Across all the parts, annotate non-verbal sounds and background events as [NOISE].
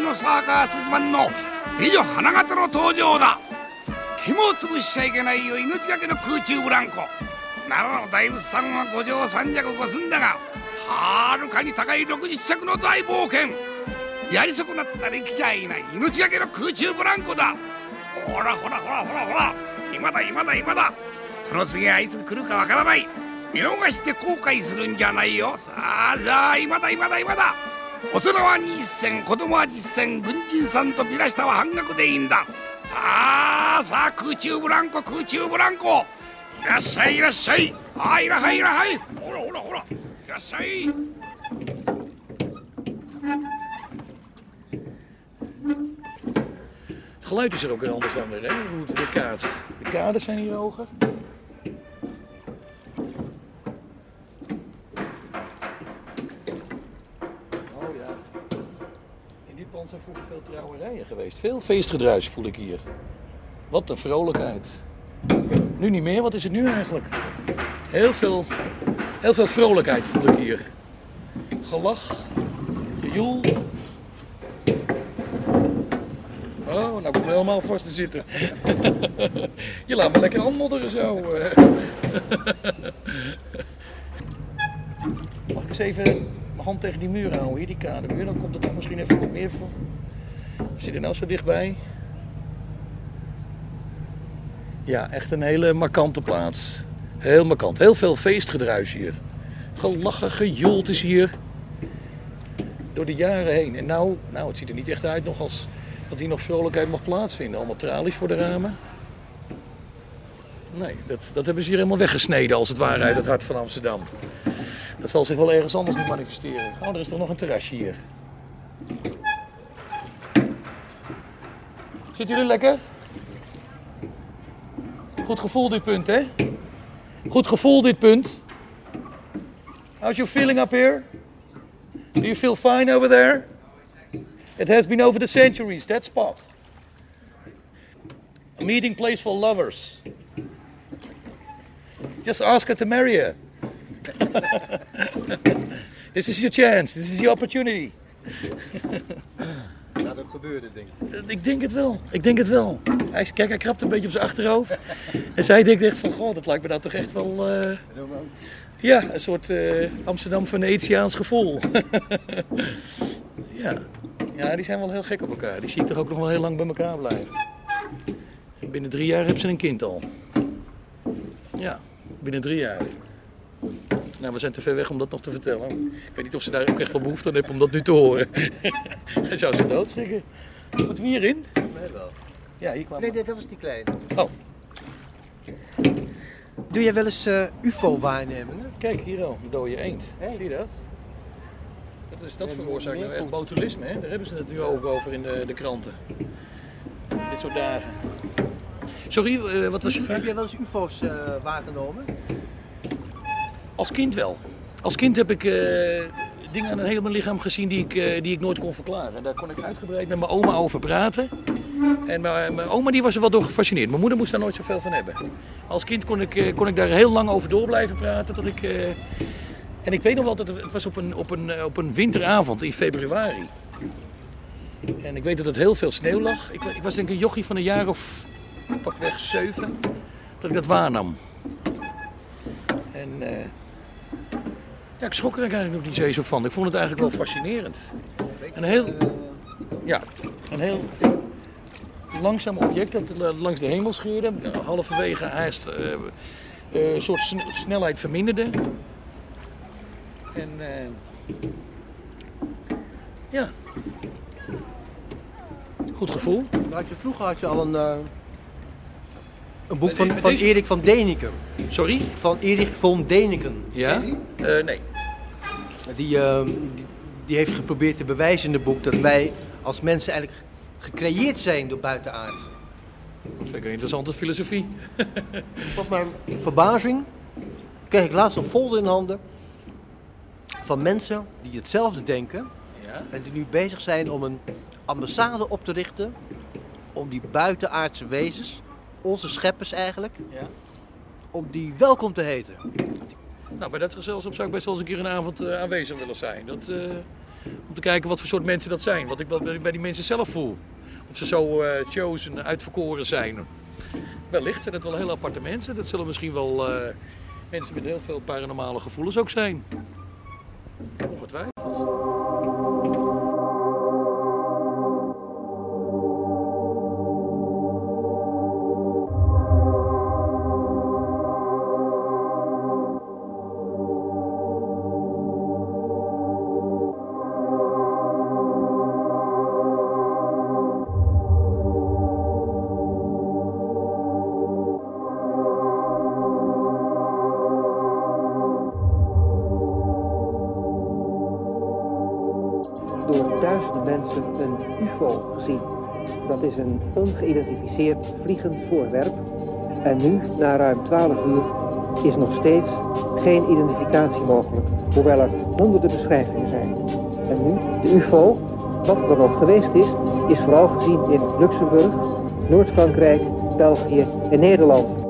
東洋一のサーカース自慢の美女花形の登場だ。肝を潰しちゃいけないよ命がけの空中ブランコ。奈良の大仏さんは五条三尺五寸だがはるかに高い60尺の大冒険。やり損なったら生きちゃいない命がけの空中ブランコだ。ほらほらほらほらほら今だ今だ今だ。この次はいつ来るかわからない。見逃して後悔するんじゃないよ。さあじゃあ今だ今だ今だ。大人は20銭子供は10銭軍人さんとビラ下は半額でいいんださあさあ空中ブランコ空中ブランコいらっしゃいいらっしゃいあいらはいいらはいほらほらほらいらっしゃい Het geluid is er ook weer anders dan weer, hè? Hoe het weer kaatst. De kaders zijn hier hoger. Pand zijn vroeger veel trouwerijen geweest. Veel feestgedruis voel ik hier. Wat een vrolijkheid. Nu niet meer, wat is het nu eigenlijk? Heel veel, heel veel vrolijkheid voel ik hier. Gelach, gejoel. Oh, nou kom ik helemaal vast te zitten. [LAUGHS] Je laat me lekker aanmodderen zo. [LAUGHS] Mag ik eens even hand tegen die muur houden, hier, die kademuur? Dan komt het toch misschien even wat meer voor. We zitten nou zo dichtbij. Ja, echt een hele markante plaats. Heel markant. Heel veel feestgedruis hier. Gelachen, gejoeld is hier. Door de jaren heen. En nou, nou, het ziet er niet echt uit nog als dat hier nog vrolijkheid mag plaatsvinden. Allemaal tralies voor de ramen. Nee, dat, dat hebben ze hier helemaal weggesneden als het ware uit het hart van Amsterdam. Dat zal zich wel ergens anders nu manifesteren. Oh, er is toch nog een terrasje hier. Zitten jullie lekker? Goed gevoel dit punt, hè? Goed gevoel dit punt. How's your feeling up here? Do you feel fine over there? It has been over the centuries, that spot. A meeting place for lovers. Just ask her to marry you. [LAUGHS] this is your chance, this is your opportunity. [LAUGHS] Ja, dat gebeurde, denk ik. Ik denk het wel, ik denk het wel. Hij, kijk, hij krabt een beetje op zijn achterhoofd. [LAUGHS] en zij denkt echt van, god, dat lijkt me nou toch echt wel... eh, ja, een soort eh, Amsterdam-Venetiaans gevoel. ja. ja, die zijn wel heel gek op elkaar. Die zie ik toch ook nog wel heel lang bij elkaar blijven. En binnen drie jaar hebben ze een kind al. Ja, binnen drie jaar. Nou, we zijn te ver weg om dat nog te vertellen. Ik weet niet of ze daar ook echt wel behoefte aan hebben om dat nu te horen. [LAUGHS] Hij zou zich doodschrikken. Moeten we hierin? Nee, wel. Ja, hier kwamen Nee, nee, dat was die kleine. Oh, Doe jij wel eens eh, UFO-waarnemingen? kijk hier al, een dode eend. Hey. Zie je dat? Dat, is, dat veroorzaakt nou echt botulisme, hè? Daar hebben ze het nu ook over in de, de kranten. Dit soort dagen. Sorry, eh, wat was je Heb vraag? jij wel eens UFO's eh, waargenomen? Als kind wel. Als kind heb ik eh, dingen aan een hele lichaam gezien die ik, eh, die ik nooit kon verklaren. Daar kon ik uitgebreid met mijn oma over praten. En mijn, oma die was er wel door gefascineerd. Mijn moeder moest daar nooit zoveel van hebben. Als kind kon ik, eh, kon ik daar heel lang over door blijven praten. Dat ik, En ik weet nog wel dat het, was op een, op, een, op een winteravond in februari. En ik weet dat het heel veel sneeuw lag. Ik, ik was denk ik een jochie van een jaar of pakweg zeven. Dat ik dat waarnam. En ja, ik schrok er eigenlijk nog niet zo van. Ik vond het eigenlijk wel fascinerend. Een heel, ja, een heel langzaam object dat la- langs de hemel scheerde. Halverwege haast eh, eh, een soort sn- snelheid verminderde. En eh, ja, goed gevoel. Had je, vroeger had je al een, een boek van, Met van deze- Erik van Deniken. Sorry? Van Erik von Deniken. Ja? Eh, nee. Die, eh, die, die heeft geprobeerd te bewijzen in het boek dat wij als mensen eigenlijk gecreëerd zijn door buitenaard. Dat vind ik een interessante filosofie. [LAUGHS] Tot mijn verbazing kreeg ik laatst een folder in handen van mensen die hetzelfde denken Ja? en die nu bezig zijn om een ambassade op te richten om die buitenaardse wezens, onze scheppers eigenlijk, Ja. om die welkom te heten. Nou, bij dat gezelschap zou ik best wel eens een keer een avond eh, aanwezig willen zijn. Dat, eh, om te kijken wat voor soort mensen dat zijn. Wat ik wel bij bij die mensen zelf voel. Of ze zo eh chosen, uitverkoren zijn. Wellicht zijn het wel heel aparte mensen. Dat zullen misschien wel mensen met heel veel paranormale gevoelens ook zijn. Ongetwijfeld. Ongeïdentificeerd vliegend voorwerp. En nu, na ruim 12 uur, is nog steeds geen identificatie mogelijk, hoewel er honderden beschrijvingen zijn. En nu, de UFO, wat er nog geweest is, is vooral gezien in Luxemburg, Noord-Frankrijk, België en Nederland.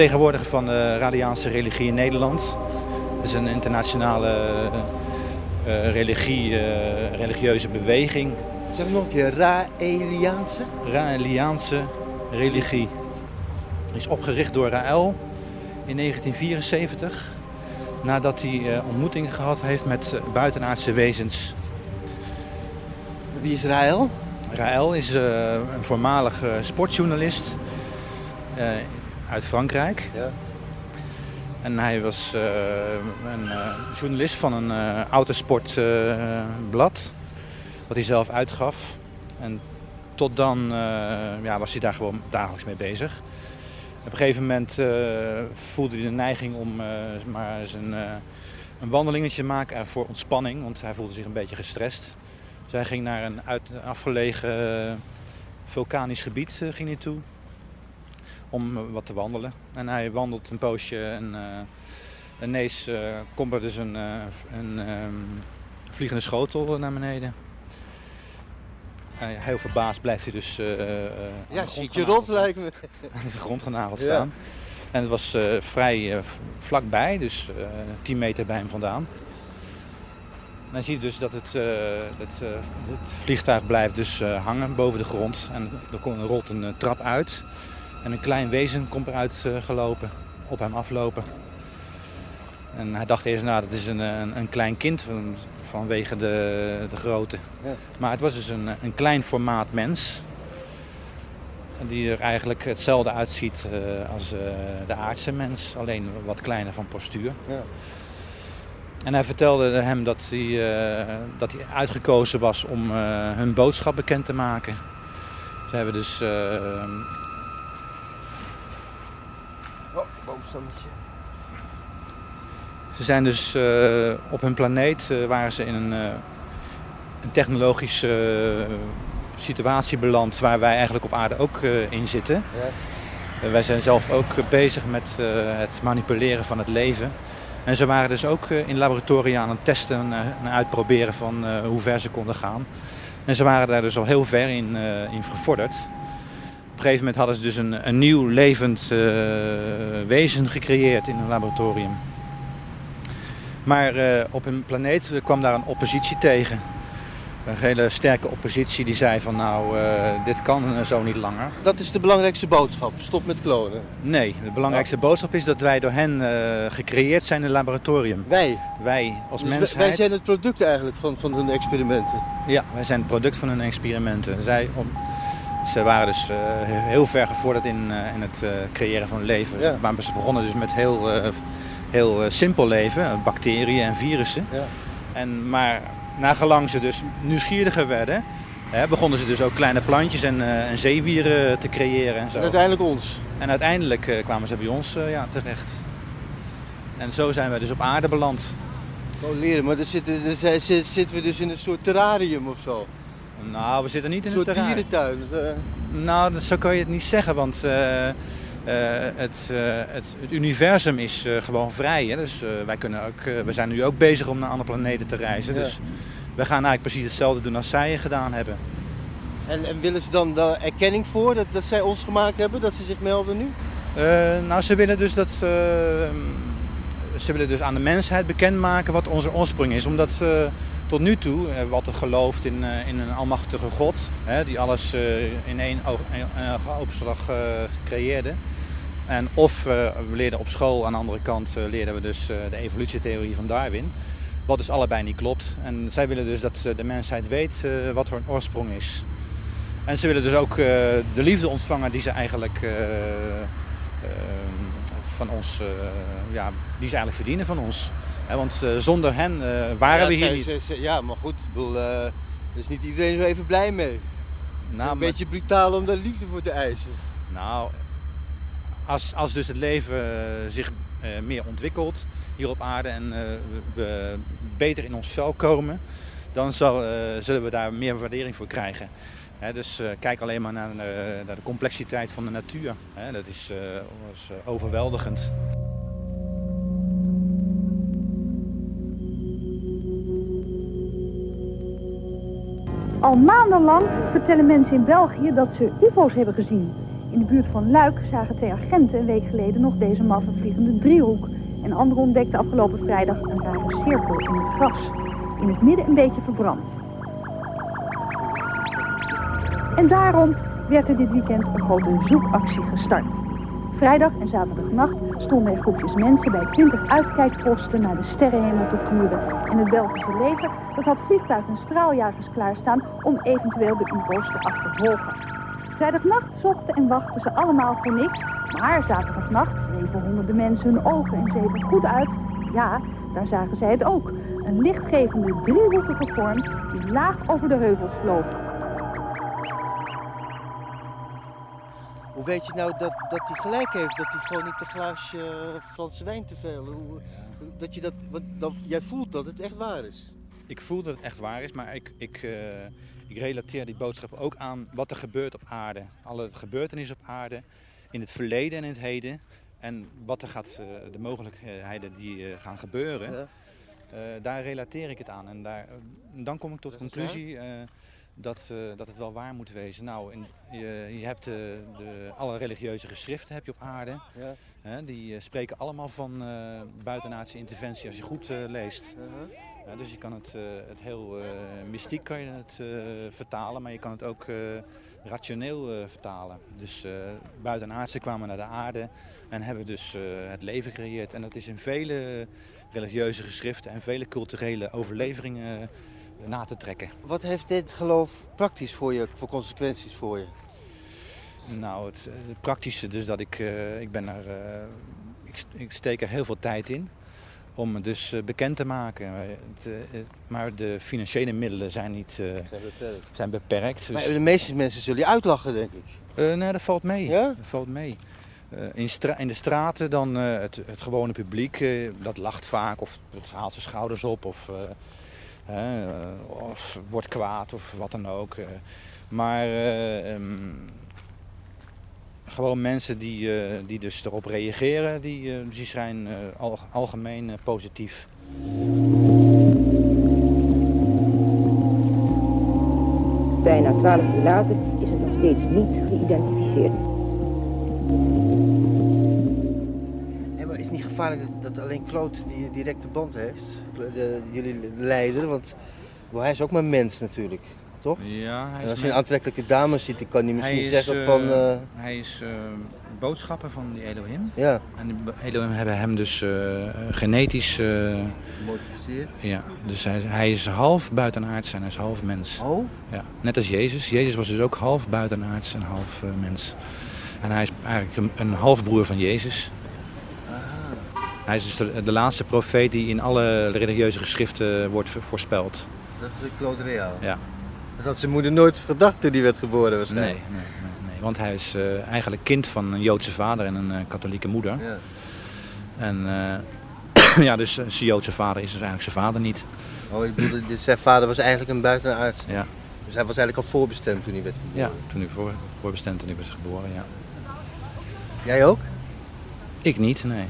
Vertegenwoordiger van de Radiaanse religie in Nederland. Dat is een internationale eh, eh, religie, eh, religieuze beweging. Zeg nog een keer, Raeliaanse? Raeliaanse religie. Is opgericht door Raël in 1974. Nadat hij eh, ontmoetingen gehad heeft met buitenaardse wezens. Wie is Rael? Raël is een voormalig sportjournalist uit Frankrijk. Ja. En hij was eh, een eh, journalist van een eh, autosportblad, wat hij zelf uitgaf. En tot dan ja, was hij daar gewoon dagelijks mee bezig. Op een gegeven moment voelde hij de neiging om maar eens een, een wandelingetje te maken voor ontspanning, want hij voelde zich een beetje gestrest. Dus hij ging naar een uit, afgelegen vulkanisch gebied ging hij toe om eh, wat te wandelen. En hij wandelt een poosje en eh ineens eh, komt er dus een, eh, een ehm, vliegende schotel naar beneden. Hij- heel verbaasd blijft hij dus eh, eh, Ja, de zie ik grond je rond lijkt me. [LAUGHS] aan de grond genageld Ja. staan. En het was eh, vrij eh, vlakbij, dus eh 10 meter bij hem vandaan. En dan zie je dus dat het, eh, het, eh, het vliegtuig blijft dus eh, hangen boven de grond. En er komt- rolt een eh, trap uit. En een klein wezen komt eruit eh, gelopen, op hem aflopen. En hij dacht eerst, nou dat is een, een, een klein kind van, vanwege de, de grootte. Ja. Maar het was dus een, een klein formaat mens. Die er eigenlijk hetzelfde uitziet eh, als eh, de aardse mens, alleen wat kleiner van postuur. Ja. En hij vertelde hem dat hij, eh, dat hij uitgekozen was om eh, hun boodschap bekend te maken. Ze hebben dus Ze zijn dus eh, op hun planeet eh, waren ze in een, eh, een technologische situatie beland waar wij eigenlijk op aarde ook in zitten. Ja. Wij zijn zelf ook bezig met het manipuleren van het leven. En ze waren dus ook in laboratoria aan het testen en en uitproberen van hoe ver ze konden gaan. En ze waren daar dus al heel ver in, in gevorderd. Op een gegeven moment hadden ze dus een, een nieuw levend eh, wezen gecreëerd in een laboratorium. Maar eh, op hun planeet kwam daar een oppositie tegen. Een hele sterke oppositie die zei van nou, eh, dit kan eh, zo niet langer. Dat is de belangrijkste boodschap. Stop met klonen. Nee, de belangrijkste boodschap is dat wij door hen eh, gecreëerd zijn in het laboratorium. Wij. Wij als Dus mensheid. wij zijn het product eigenlijk van, van hun experimenten. Ja, wij zijn het product van hun experimenten. Zij, om, ze waren dus eh, heel ver gevorderd in, eh, in het eh, creëren van leven. Ja. Ze begonnen dus met heel, heel simpel leven, bacteriën en virussen. Ja. En, maar nagelang ze dus nieuwsgieriger werden, hè, begonnen ze dus ook kleine plantjes en, en zeewieren te creëren en zo. En uiteindelijk ons. En uiteindelijk kwamen ze bij ons ja, terecht. En zo zijn we dus op aarde beland. Gewoon leren. Maar dan zitten, dan zitten we dus in een soort terrarium of zo. Nou, we zitten niet in Een terrain. dierentuin. Eh, Nou, zo kan je het niet zeggen, want eh, eh, het, het, het universum is gewoon vrij. Hè? Dus wij kunnen ook, we zijn nu ook bezig om naar andere planeten te reizen. Ja. Dus we gaan eigenlijk precies hetzelfde doen als zij gedaan hebben. En, en willen ze dan daar erkenning voor dat, dat zij ons gemaakt hebben, dat ze zich melden nu? Nou, ze willen dus dat. ze willen dus aan de mensheid bekendmaken wat onze oorsprong is. Omdat eh, tot nu toe hebben we altijd geloofd in, eh, in een almachtige God. Hè, die alles eh, in één oogopslag eh, creëerde. En of eh, we leerden op school aan de andere kant eh, leerden we dus eh, de evolutietheorie van Darwin. Wat dus allebei niet klopt. En zij willen dus dat eh, de mensheid weet eh, wat hun oorsprong is. En ze willen dus ook eh, de liefde ontvangen die ze eigenlijk eh, eh, van ons, eh, ja, die ze eigenlijk verdienen van ons. Want eh, zonder hen eh, waren ja, we hier zij- niet. zij- zij- ja, maar goed, ik bedoel, eh, er is niet iedereen zo even blij mee. Nou, een maar- beetje brutaal om daar liefde voor te eisen. Nou, als, als dus het leven zich meer ontwikkelt hier op aarde en we, beter in ons vel komen, dan zal, zullen we daar meer waardering voor krijgen. Dus kijk alleen maar naar, de- naar de complexiteit van de natuur. Dat is, is, overweldigend. Al maandenlang vertellen mensen in België dat ze ufo's hebben gezien. In de buurt van Luik zagen twee agenten een week geleden nog deze maffe vliegende driehoek. En anderen ontdekten afgelopen vrijdag een rare cirkel in het gras. In het midden een beetje verbrand. En daarom werd er dit weekend een grote zoekactie gestart. Vrijdag en zaterdagnacht stonden er groepjes mensen bij 20 uitkijkposten naar de sterrenhemel te turen. En het Belgische leger dat had vliegtuigen en straaljagers klaarstaan om eventueel de UFO's te achtervolgen. Vrijdagnacht zochten en wachten ze allemaal voor niks, maar zaterdagnacht reven honderden mensen hun ogen en zeven goed uit. Ja, daar zagen zij het ook. Een lichtgevende driehoekige vorm die laag over de heuvels vloog. Hoe weet je nou dat, dat hij gelijk heeft? Dat hij gewoon niet een glaasje eh, Franse wijn te veel... Hoe, dat je dat, want dat, jij voelt dat het echt waar is. Ik voel dat het echt waar is, maar ik, ik, eh, ik relateer die boodschap ook aan wat er gebeurt op aarde. Alle gebeurtenissen op aarde, in het verleden en in het heden. En wat er gaat, eh, de mogelijkheden die gaan gebeuren, Ja. daar relateer ik het aan. En daar, dan kom ik tot de conclusie dat, eh, dat het wel waar moet wezen. Nou, je, je hebt de, de, alle religieuze geschriften heb je op aarde. Ja. Hè, die eh, spreken allemaal van eh buitenaardse interventie als je goed eh, leest. Uh-huh. Dus je kan het, eh, het heel eh, mystiek kan je het eh, vertalen, maar je kan het ook eh, rationeel eh, vertalen. Dus eh buitenaardse kwamen naar de aarde en hebben dus eh, het leven gecreëerd. En dat is in vele religieuze geschriften en vele culturele overleveringen eh, na te trekken. Wat heeft dit geloof praktisch voor je, voor consequenties voor je? Nou, het, eh, het praktische dus dat ik, eh, ik ben er, eh, ik, ik steek er heel veel tijd in om het dus bekend te maken. Het, het- maar de financiële middelen zijn niet eh, zijn beperkt. Dus, Maar de meeste mensen zullen je uitlachen, denk ik. Nee, dat valt mee. Ja? Dat valt mee. In, de straten dan het, het gewone publiek, dat lacht vaak of het haalt zijn schouders op of, hè, eh, of wordt kwaad of wat dan ook. eh. maar eh, ehm, gewoon mensen die, eh, die dus erop reageren, die, die zijn eh, al- algemeen eh, positief. Bijna twaalf uur later is het nog steeds niet geïdentificeerd. Nee, maar is het niet gevaarlijk dat, dat alleen Kloot die directe band heeft? De, jullie leider, want hij is ook maar mens natuurlijk, toch? Ja, hij En als je een aantrekkelijke dame ziet, dan kan hij misschien Hij is, zeggen eh, van... eh, Hij is eh, boodschapper van die Elohim. ja, En de Elohim hebben hem dus genetisch... gemodificeerd. ja, dus hij, hij is half buitenaards en hij is half mens. Oh, Ja, net als Jezus. Jezus was dus ook half buitenaards en half mens. En hij is eigenlijk een, een halfbroer van Jezus. Hij is dus de, de laatste profeet die in alle religieuze geschriften wordt vo- voorspeld. dat is de Claude Real. Ja. Dat had zijn moeder nooit gedacht toen hij werd geboren waarschijnlijk. nee, nee, nee. Want hij is eh, eigenlijk kind van een Joodse vader en een eh, katholieke moeder. Ja. En eh, [CLEARS THROAT] ja, dus zijn Joodse vader is dus eigenlijk zijn vader niet. Oh, ik bedoel, zijn vader was eigenlijk een buitenaard. Ja. Dus hij was eigenlijk al voorbestemd toen hij werd geboren. Ja, toen ik voor, voorbestemd toen ik was geboren, ja. Jij ook? Ik niet, nee.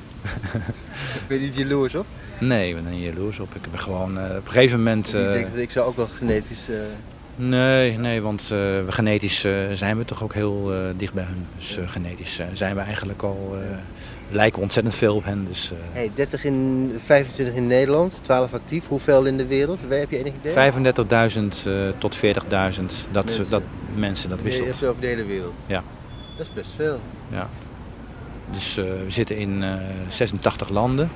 Ben je niet jaloers op? Nee, ik ben er niet jaloers op. Ik heb gewoon eh, op een gegeven moment... ik eh, denk dat ik zou ook wel genetisch... eh, Nee, nee, want eh, we genetisch eh, zijn we toch ook heel eh, dicht bij hun. Dus eh, genetisch eh, zijn we eigenlijk al, eh, lijken ontzettend veel op hen. Dus eh, hey, 30 in, 25 in Nederland, 12 actief. Hoeveel in de wereld? Heb je enig idee? 35.000 eh, tot 40.000, dat Dus eh, we zitten in eh, 86 landen.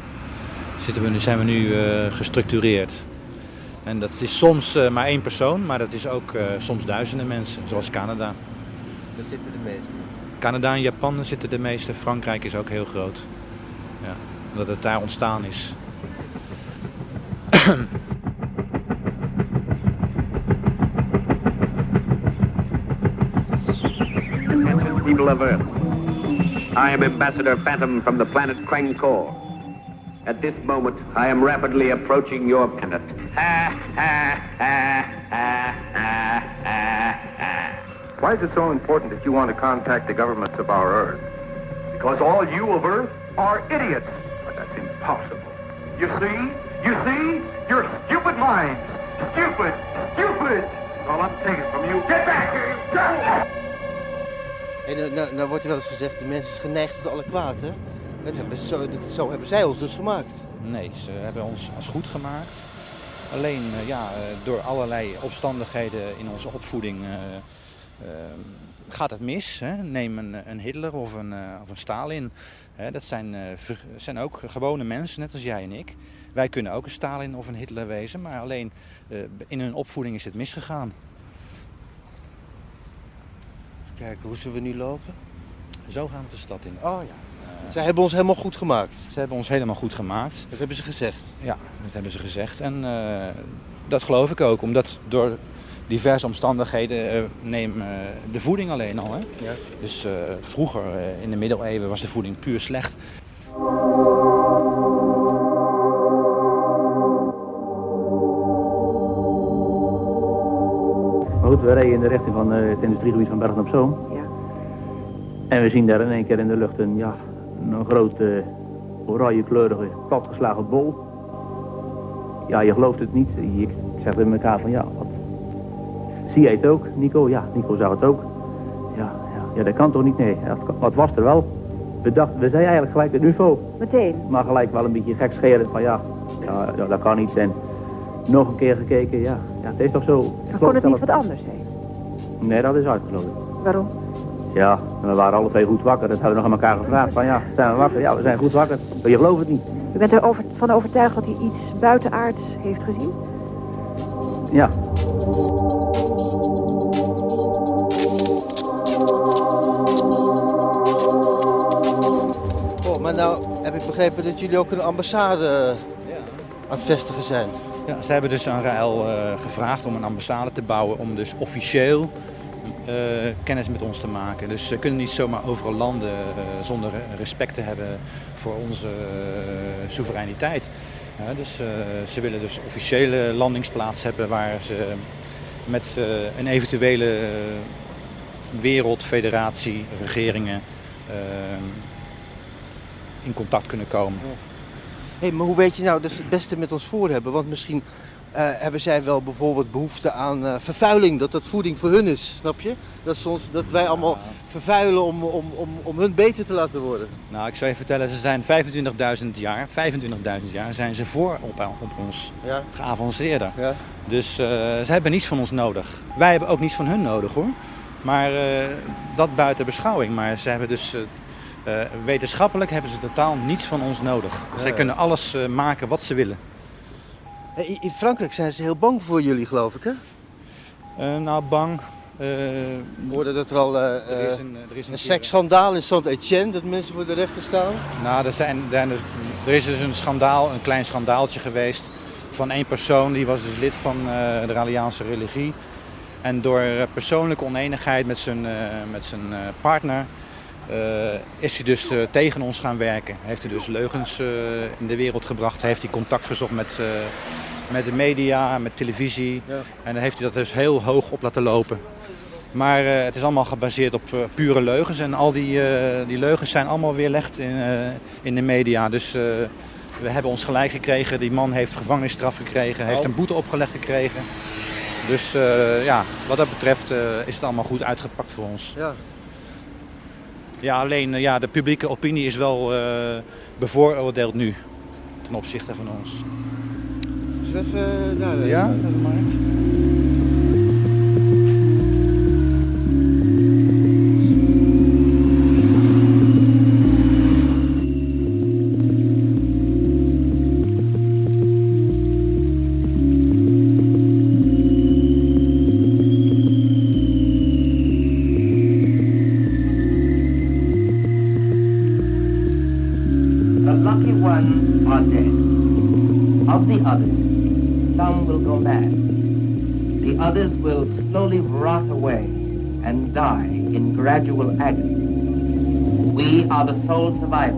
Zitten we, nu- zijn we nu eh, gestructureerd. En dat is soms eh, maar één persoon, maar dat is ook eh, soms duizenden mensen, zoals Canada. Daar zitten de meeste. Canada en Japan zitten de meeste. Frankrijk is ook heel groot. Ja, omdat het daar ontstaan is. People of Earth. I am Ambassador Phantom from the planet Krangkor. At this moment, I am rapidly approaching your planet. Why is it so important that you want to contact the governments of our Earth? Because all you of Earth are idiots. But that's impossible. You see? You see? Your stupid minds. Stupid! Stupid! All I'm taking from you. Get back here! Get Hey, nou, nou, wordt er wel eens gezegd, de mens is geneigd tot alle kwaad, hè? Dat hebben, zo, dat, zo hebben zij ons dus gemaakt. Nee, ze hebben ons als goed gemaakt. Alleen eh, ja, eh, door allerlei omstandigheden in onze opvoeding eh, eh, gaat het mis. Hè? Neem een, een Hitler of een, eh, of een Stalin. Dat zijn, eh, zijn ook gewone mensen, net als jij en ik. Wij kunnen ook een Stalin of een Hitler wezen, maar alleen eh, in hun opvoeding is het misgegaan. Kijken, hoe zullen we nu lopen? Zo gaan we de stad in. Oh ja. Zij hebben ons helemaal goed gemaakt. Ze hebben ons helemaal goed gemaakt. Dat hebben ze gezegd. Ja, dat hebben ze gezegd. En eh, dat geloof ik ook, omdat door diverse omstandigheden eh, neem eh, de voeding alleen al. Hè? Ja. Dus vroeger, in de middeleeuwen, was de voeding puur slecht. Goed, we rijden in de richting van eh, het industriegebied van Bergen op Zoom. Ja. En we zien daar in één keer in de lucht een, ja, een grote oranje kleurige platgeslagen bol. Ja, je gelooft het niet. Ik zeg in elkaar van ja, wat... zie jij het ook, Nico? Ja, Nico zag het ook. Ja, ja, ja dat kan toch niet? Nee, wat was er wel? We dachten, we zeiden eigenlijk gelijk een UFO. Meteen. Maar gelijk wel een beetje gekscherend van ja, ja, ja, dat kan niet. En nog een keer gekeken, ja, ja het is toch zo. Dan kon het niet wat anders zijn. Nee, dat is uitgesloten. Waarom? Ja, we waren alle twee goed wakker. Dat hebben we nog aan elkaar gevraagd. Van ja, zijn we wakker? Ja, we zijn goed wakker. Maar je gelooft het niet. U bent ervan overtuigd dat hij iets buitenaards heeft gezien? Ja. Oh, maar nou heb ik begrepen dat jullie ook een ambassade eh, aan het vestigen zijn. Ze hebben dus aan Raël eh, gevraagd om een ambassade te bouwen om dus officieel eh, kennis met ons te maken. Dus ze kunnen niet zomaar overal landen eh, zonder respect te hebben voor onze soevereiniteit. Dus ze willen dus officiële landingsplaats hebben waar ze met een eventuele wereldfederatie, regeringen in contact kunnen komen. Hé, maar hoe weet je nou dat ze het beste met ons voor hebben? Want misschien eh, hebben zij wel bijvoorbeeld behoefte aan eh, vervuiling, dat dat voeding voor hun is, snap je? Dat, ze ons, dat wij allemaal vervuilen om, om, om, om hun beter te laten worden. Nou, ik zou je vertellen, ze zijn 25.000 jaar, 25.000 jaar zijn ze voor op, op ons Ja, geavanceerder. ja. Dus eh, ze hebben niets van ons nodig. Wij hebben ook niets van hun nodig hoor. Maar dat buiten beschouwing. Maar ze hebben dus eh, wetenschappelijk hebben ze totaal niets van ons nodig. Zij kunnen alles eh, maken wat ze willen. In- Frankrijk zijn ze heel bang voor jullie, geloof ik, hè? Eh, nou, bang. We hoorden dat er al er is een, er is een een seksschandaal in Saint-Etienne, dat mensen voor de rechter staan. Nou, er, zijn, er is dus een schandaal, een klein schandaaltje geweest van één persoon. Die was dus lid van de Raliaanse religie. En door persoonlijke oneenigheid met zijn, met zijn partner is hij dus eh, tegen ons gaan werken. Heeft hij dus leugens eh, in de wereld gebracht. Heeft hij contact gezocht met, eh, met de media, met televisie. En dan heeft hij dat dus heel hoog op laten lopen. Maar eh, het is allemaal gebaseerd op eh, pure leugens. En al die, eh, die leugens zijn allemaal weerlegd in, eh, in de media. Dus eh, we hebben ons gelijk gekregen. Die man heeft gevangenisstraf gekregen. Heeft een boete opgelegd gekregen. Dus eh, ja, wat dat betreft eh, is het allemaal goed uitgepakt voor ons. Ja. Ja, alleen eh, ja, de publieke opinie is wel eh, bevooroordeeld nu. Ten opzichte van ons. We even eh, naar de, Ja, naar de markt? Others will slowly rot away and die in gradual agony. We are the sole survivors.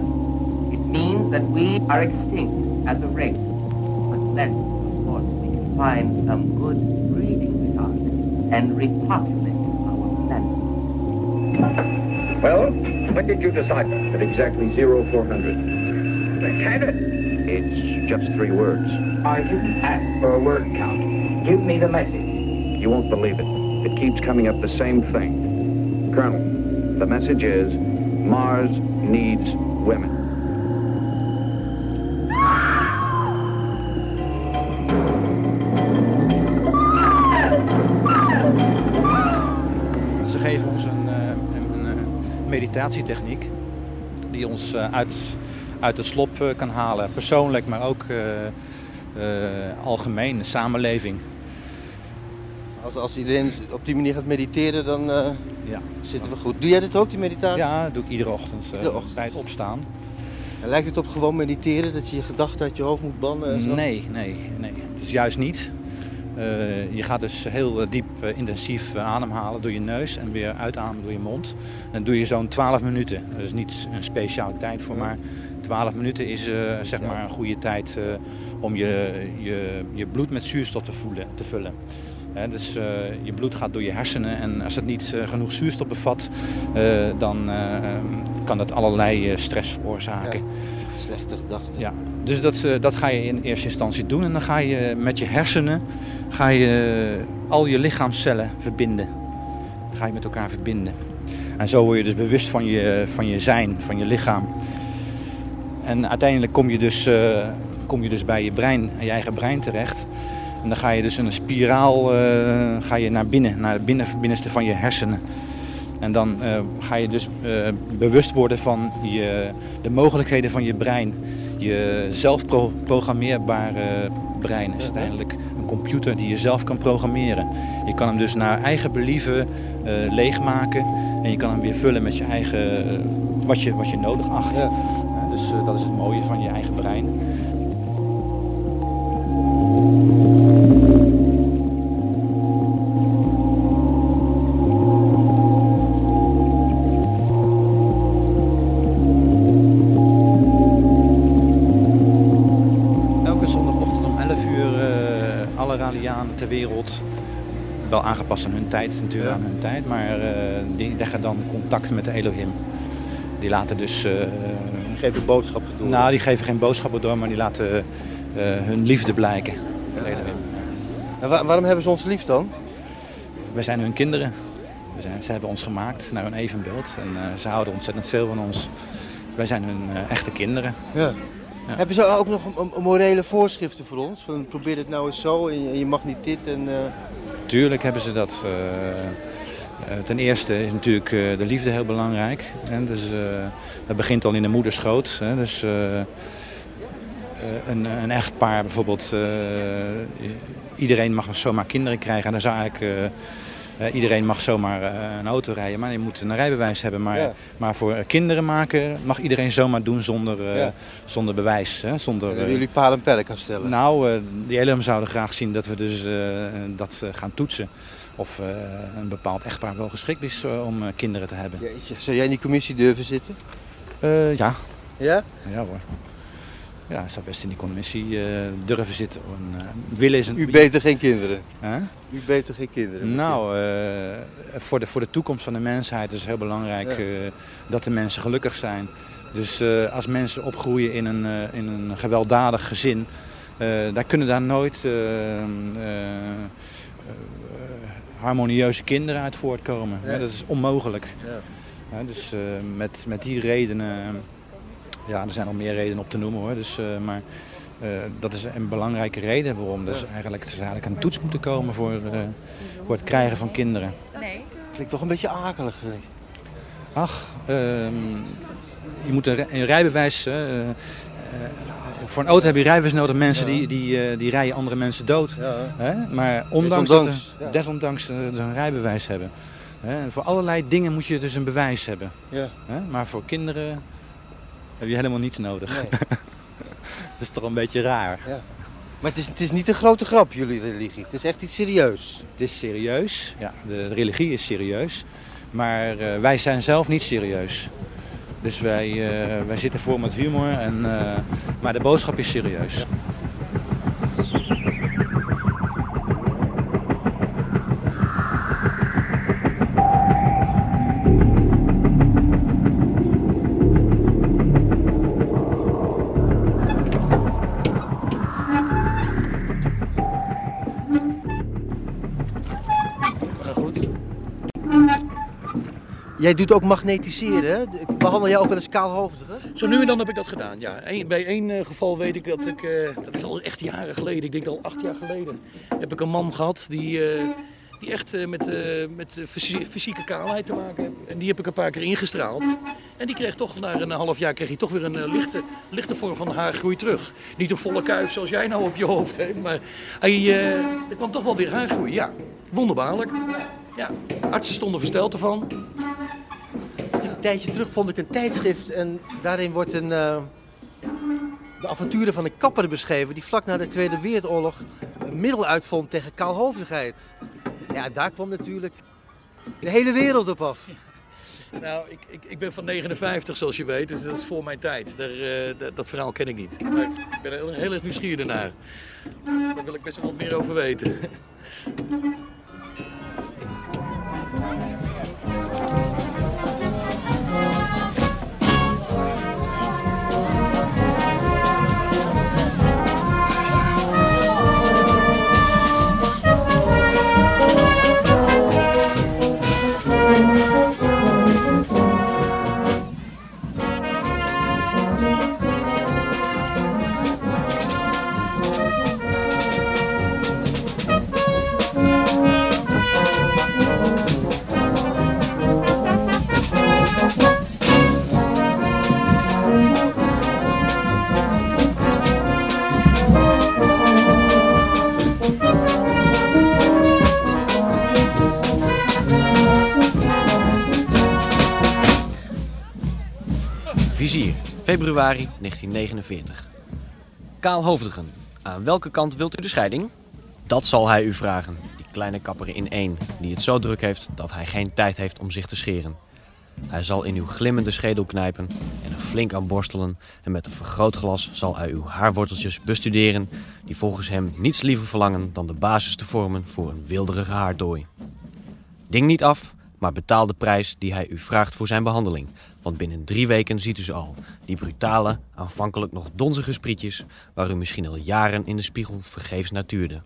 It means that we are extinct as a race, unless, of course, we can find some good breeding stock and repopulate our planet. Well, when did you decide? At exactly 0400. Can it? It's just three words. I didn't ask for a word count. Give me the message. You won't believe it. It keeps coming up the same thing. Colonel, the message is Mars needs women. Ze geven ons een, eh, een, een, eh, meditatietechniek die ons eh, uit, uit de slop kan halen. Persoonlijk, maar ook eh, eh, algemeen, samenleving. Als, als iedereen op die manier gaat mediteren, dan eh, Ja. zitten we goed. Doe jij dit ook, die meditatie? Ja, dat doe ik iedere ochtend, eh, Iedere ochtend. bij het opstaan. En lijkt het op gewoon mediteren, dat je je gedachten uit je hoofd moet bannen? En zo? Nee, nee, nee. Het is juist niet. Eh, je gaat dus heel diep intensief ademhalen door je neus en weer uitademen door je mond. En dat doe je zo'n 12 minuten. Dat is niet een speciale tijd voor, maar 12 minuten is zeg maar een goede tijd om je, je, je bloed met zuurstof te, voelen, te vullen. Dus eh, je bloed gaat door je hersenen en als het niet eh, genoeg zuurstof bevat, eh, dan kan dat allerlei stress veroorzaken. Slechte gedachten. Ja, dus dat, dat ga je in eerste instantie doen. En dan ga je met je hersenen ga je al je lichaamscellen verbinden. Dan ga je met elkaar verbinden. En zo word je dus bewust van je, van je zijn, van je lichaam. En uiteindelijk kom je, dus, kom je dus bij je brein, je eigen brein terecht. En dan ga je dus in een spiraal eh, ga je naar binnen, naar het binnen, binnenste van je hersenen. En dan eh, ga je dus eh, bewust worden van je, de mogelijkheden van je brein. Je zelfprogrammeerbare brein is uiteindelijk een computer die je zelf kan programmeren. Je kan hem dus naar eigen believen leegmaken. En je kan hem weer vullen met je eigen, wat, je, wat je nodig acht. Ja, dus dat is het mooie van je eigen brein. Wel aangepast aan hun tijd natuurlijk, aan hun tijd, maar eh, die leggen dan contact met de Elohim. Die laten dus... eh, geven boodschappen door. Nou, die geven geen boodschappen door, maar die laten eh, hun liefde blijken. En wa- waarom hebben ze ons lief dan? Wij zijn hun kinderen. We zijn, ze hebben ons gemaakt naar hun evenbeeld en ze houden ontzettend veel van ons. Wij zijn hun echte kinderen. Ja. Hebben ze ook nog morele voorschriften voor ons? Van, probeer het nou eens zo en je, mag niet dit en... Tuurlijk hebben ze dat. eh, eh, ten eerste is natuurlijk eh, de liefde heel belangrijk. Hè? Dus, dat begint al in de moederschoot. Hè? Dus, een, een echtpaar bijvoorbeeld, iedereen mag zomaar kinderen krijgen. En dan zou eigenlijk, eh, iedereen mag zomaar eh, een auto rijden, maar je moet een rijbewijs hebben. Maar, Ja. maar voor kinderen maken mag iedereen zomaar doen zonder, eh, Ja. zonder bewijs. Hè? Zonder, jullie paal en pellen kan stellen. nou, die LM zouden graag zien dat we dus dat gaan toetsen. of een bepaald echtpaar wel geschikt is om kinderen te hebben. Jeetje, zou jij in die commissie durven zitten? Ja. Ja? Ja hoor. Ja, zou best in die commissie eh, durven zitten. En, eh, willen is een... U beter geen kinderen? U beter geen kinderen? Nou, eh, voor, de, voor de toekomst van de mensheid is het heel belangrijk Ja. dat de mensen gelukkig zijn. Dus als mensen opgroeien in een, in een gewelddadig gezin, daar kunnen daar nooit harmonieuze kinderen uit voortkomen. Ja. Dat is onmogelijk. Ja. Dus met, met die redenen, ja, er zijn nog meer redenen op te noemen hoor. Dus, eh, maar eh, dat is een belangrijke reden waarom. Dus eigenlijk, er zou eigenlijk een toets moeten komen voor, eh, voor het krijgen van kinderen. Nee. Klinkt toch een beetje akelig. Ach, ehm, je moet een, rij- een rijbewijs. eh, eh, voor een auto heb je rijbewijs nodig. Mensen die, die, eh, die rijden andere mensen dood. Ja. Hè? Maar ondanks, dat Desondanks, ja. desondanks eh, ze een rijbewijs hebben. Hè? Voor allerlei dingen moet je dus een bewijs hebben. Ja. Hè? Maar voor kinderen heb je helemaal niets nodig. Nee. [LAUGHS] dat is toch een beetje raar. Ja. Maar het is, het is niet een grote grap, jullie religie. Het is echt iets serieus. Het is serieus. Ja, de religie is serieus. Maar eh, wij zijn zelf niet serieus. Dus wij, eh, wij zitten voor met humor. En, eh, maar de boodschap is serieus. Jij doet ook magnetiseren, behandel jij ook wel eens kaalhoofdigen? Zo nu en dan heb ik dat gedaan, ja. Bij één eh, geval weet ik dat ik, eh, dat is al echt jaren geleden, ik denk al acht jaar geleden, heb ik een man gehad die, eh, die echt met, met fysi- fysieke kaalheid te maken heeft. En die heb ik een paar keer ingestraald. En die kreeg toch, na een half jaar, kreeg hij toch weer een lichte, lichte vorm van haargroei terug. Niet een volle kuif zoals jij nou op je hoofd heeft, maar hij, er kwam toch wel weer haargroei, ja. Wonderbaarlijk. Ja, artsen stonden versteld ervan. Tijdje terug vond ik een tijdschrift en daarin wordt een, eh, de avonturen van een kapper beschreven die vlak na de Tweede Wereldoorlog een middel uitvond tegen kaalhoofdigheid. Ja, daar kwam natuurlijk de hele wereld op af. Nou, ik, ik, ik ben van 59 zoals je weet, dus dat is voor mijn tijd. Daar, eh, dat, verhaal ken ik niet. Ik ben er heel, heel erg nieuwsgierig naar. Daar wil ik best wel wat meer over weten. Februari 1949. Kaalhoofdigen, aan welke kant wilt u de scheiding? Dat zal hij u vragen, die kleine kapper in één, die het zo druk heeft dat hij geen tijd heeft om zich te scheren. Hij zal in uw glimmende schedel knijpen en er flink aan borstelen en met een vergrootglas zal hij uw haarworteltjes bestuderen die volgens hem niets liever verlangen dan de basis te vormen voor een wilderige haardooi. Ding niet af, maar betaal de prijs die hij u vraagt voor zijn behandeling. Want binnen drie weken ziet u ze al. Die brutale, aanvankelijk nog donzige sprietjes... waar u misschien al jaren in de spiegel vergeefs naar tuurde.